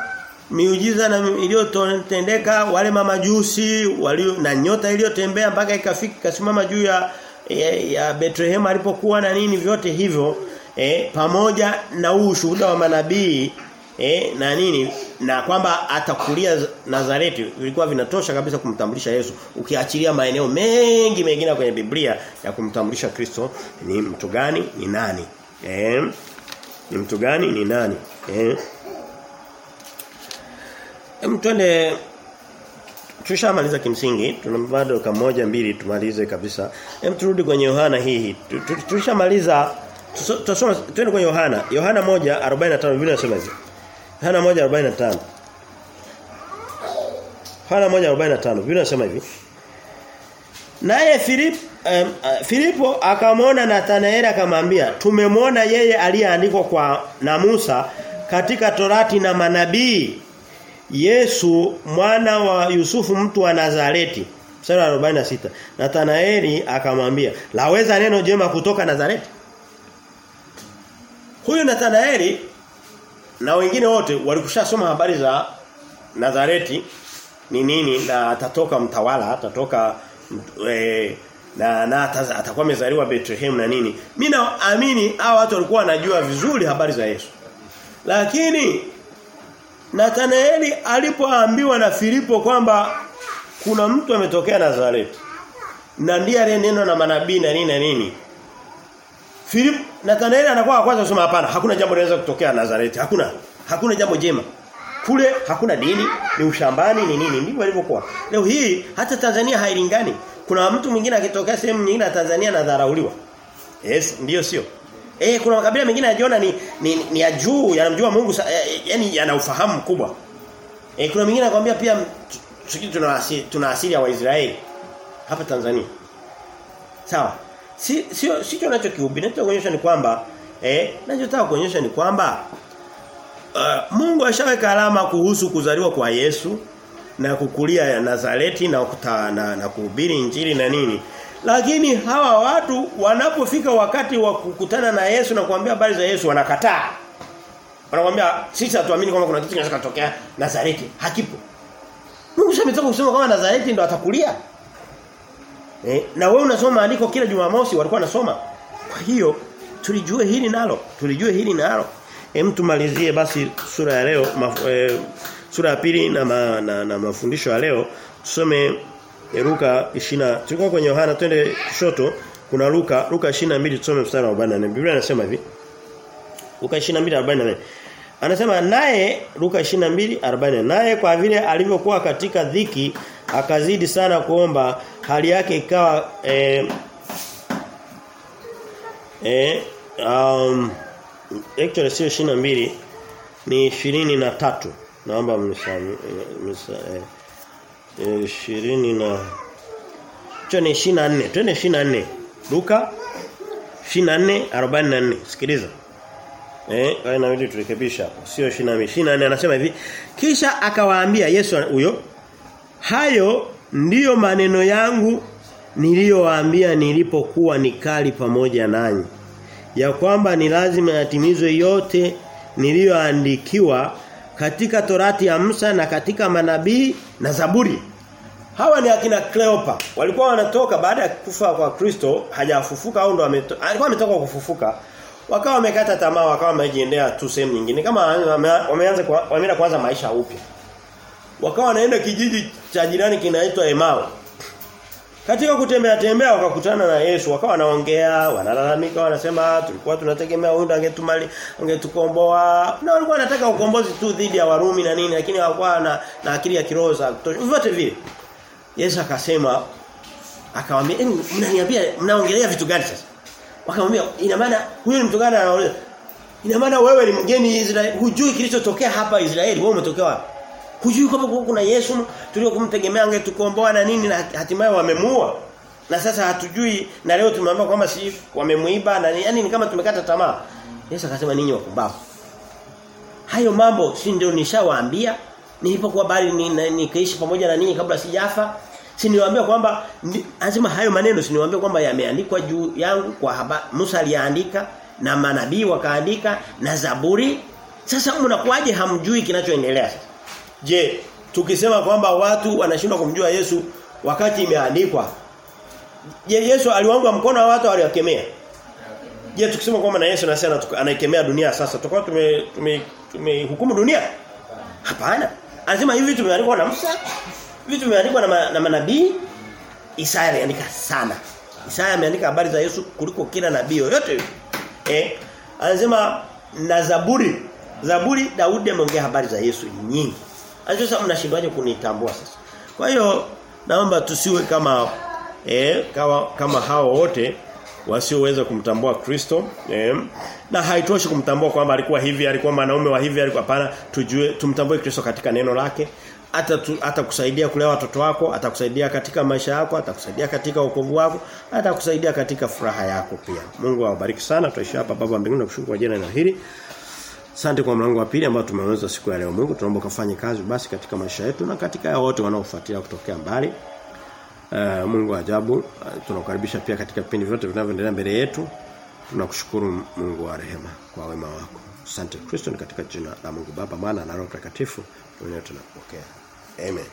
miujiza na iliyotendeka wale mamajusi walio na nyota iliyotembea mpaka ikafika kasimama juu ya ya, ya Bethlehem alipokuwa na nini vyote hivyo eh, pamoja na ushuhuda wa manabii eh, na nini na kwamba atakulia Nazareti vilikuwa vinatosha kabisa kumtambulisha Yesu ukiachilia maeneo mengi mengine kwenye Biblia ya kumtambulisha Kristo ni mtu gani ni nani eh, ni mtu gani ni nani eh. Hem Tushamaliza kimsingi, tuna bado kama moja mbili tumalize kabisa. Hem turudi kwenye Yohana hii. Tushamaliza tusome twende kwenye Yohana. Yohana 1:45 Biblia inasema hivi. Yohana 1:45. Yohana 1:45 Biblia inasema hivi. Naye Filip um, uh, Filipo akamwona Nathanaeli akamwambia, "Tumemwona yeye aliyeandikwa kwa na Musa katika Torati na manabii." Yesu mwana wa Yusufu mtu wa Nazareti. Wa 46. Nathanaeli akamwambia, "Laweza neno jema kutoka Nazareti?" Huyu Nathanaeli na wengine wote walikushasoma habari za Nazareti ni nini na atatoka mtawala, atatoka e, na na atakuwa amezaliwa Bethlehem na nini. Mimi naamini hao watu walikuwa wanajua vizuri habari za Yesu. Lakini Nathanaeli alipoambiwa na Filipo kwamba kuna mtu ametokea Nazareti na ndiye aliyenena na manabii na nini na nini. Filipo Nathanaeli anakuwa kwanza kusema hapana hakuna jambo linaweza kutokea Nazareti hakuna hakuna jambo jema. Kule hakuna dini, ni ushambani, ni nini ndivyo ilivyokuwa. Leo hii hata Tanzania hailingani. Kuna mtu mwingine akitokea sehemu nyingine ya Tanzania anadharauliwa. Yes, ndio sio. Eh kuna makabila mengine yanajiona ni, ni ni ya juu yanamjua Mungu eh, yani yana ufahamu mkubwa. Eh kuna mengine anakuambia pia sisi tuna tuna asili ya Waisraeli hapa Tanzania. Sawa. Si sio sicho ninachokihubiri ninachokuonyesha ni kwamba eh ninachotaka kuonyesha ni kwamba uh, Mungu ashaweka alama kuhusu kuzaliwa kwa Yesu na kukulia Nazareti na kuta, na, na kuhubiri injili na nini. Lakini hawa watu wanapofika wakati wa kukutana na Yesu na kuambia habari za Yesu wanakataa. Wanakuambia sisi hatuamini kwamba kuna kitu kinaweza kutokea Nazareti. Hakipo. Mungu ametoka kusema kama Nazareti ndo atakulia. Eh, na wewe unasoma maandiko kila Jumamosi walikuwa wanasoma. Kwa hiyo tulijue hili nalo, tulijue hili nalo. Hem tumalizie basi sura ya leo maf, e, sura ya pili na, ma, na, na mafundisho ya leo tusome Luka 20 tulikuwa kwenye Yohana twende kushoto. Kuna Luka Luka 22 tusome mstari wa 44 Biblia inasema hivi. Luka 22:44 Anasema naye Luka 22:40 naye kwa vile alivyokuwa katika dhiki akazidi sana kuomba hali yake ikawa eh, eh um actually sio 22 ni ishirini na tatu. Naomba mnisamehe eh, eh, ishirini na ni 24 twende 24 Luka 24 44 sikiliza Eh, turekebisha. Sio 24. 24 anasema hivi, kisha akawaambia Yesu huyo, hayo ndiyo maneno yangu niliyowaambia nilipokuwa nikali pamoja nanyi. Ya kwamba ni lazima yatimizwe yote niliyoandikiwa katika Torati ya Musa na katika manabii na Zaburi. Hawa ni akina Kleopa. Walikuwa wanatoka baada ya kufa kwa Kristo, hajafufuka au ndo. Alikuwa ametoka kufufuka wakawa wamekata tamaa wakawa wamejiendea tu sehemu nyingine kama wameanza wameenda kuanza maisha upya wakawa wanaenda kijiji cha jirani kinaitwa Emau katika kutembea tembea wakakutana na Yesu wakawa wanaongea wanalalamika wanasema tulikuwa tunategemea huyu angetumali angetukomboa. Na walikuwa wanataka ukombozi tu dhidi ya Warumi na nini lakini hawakuwa na, na akili ya kiroho za vyote vile. Yesu akasema akamwambia mnaniambia mnaongelea vitu gani sasa? Wakamwambia ina maana huyu ni mtu gani anauliza? Ina maana wewe ni mgeni Israeli, hujui kilichotokea hapa Israeli, wewe umetokea wapi? Hujui kama kuna Yesu tuliokumtegemea angetukomboa na nini na hatimaye wamemuua. Na sasa hatujui na leo tumeambiwa kwamba si wamemuiba na yani ni kama tumekata tamaa. Yesu akasema ninyi wapumbavu. Hayo mambo si ndio nishawaambia nilipokuwa bali nikaishi ni pamoja na ninyi kabla sijafa Si niwaambia kwamba lazima hayo maneno si niwaambia kwamba yameandikwa juu yangu kwa haba, Musa aliandika na manabii wakaandika na Zaburi. Sasa mnakuaje hamjui kinachoendelea sasa? Je, tukisema kwamba watu wanashindwa kumjua Yesu wakati imeandikwa. Je, Yesu aliwaunga mkono wa watu aliwakemea? Je, tukisema kwamba na Yesu anasema anaikemea dunia sasa tutakuwa tume tumehukumu tume dunia? Hapana. Anasema hivi vitu vimeandikwa na Musa vitu vimeandikwa na, ma, na manabii Isaya ameandika sana. Isaya ameandika habari za Yesu kuliko kila nabii yoyote. Eh, anasema na Zaburi. Zaburi Daudi ameongea habari za Yesu nyingi. Sasa mnashindwaje kunitambua sasa? Kwa hiyo naomba tusiwe kama eh kama, kama hao wote wasioweza kumtambua Kristo eh, na haitoshi kumtambua kwamba alikuwa hivi alikuwa mwanaume wa hivi alikuwa hapana tujue tumtambue Kristo katika neno lake. Hata atakusaidia kulea watoto wako atakusaidia katika maisha yako atakusaidia katika wokovu wako atakusaidia katika furaha yako pia. Mungu awabariki sana. Tutaishi hapa baba mbinguni nakushukuru kwa jina na hili Asante kwa mlango wa pili ambao tumeweza siku ya leo Mungu tunaomba kafanye kazi basi katika maisha yetu na katika ya wote wanaofuatilia kutokea mbali Uh, Mungu ajabu uh, tunakukaribisha pia katika vipindi vyote vinavyoendelea mbele yetu. Tunakushukuru Mungu wa rehema kwa wema wako. Asante Kristo katika jina la Mungu Baba, Mwana na Roho Mtakatifu. Tunapokea. Amen. Amen.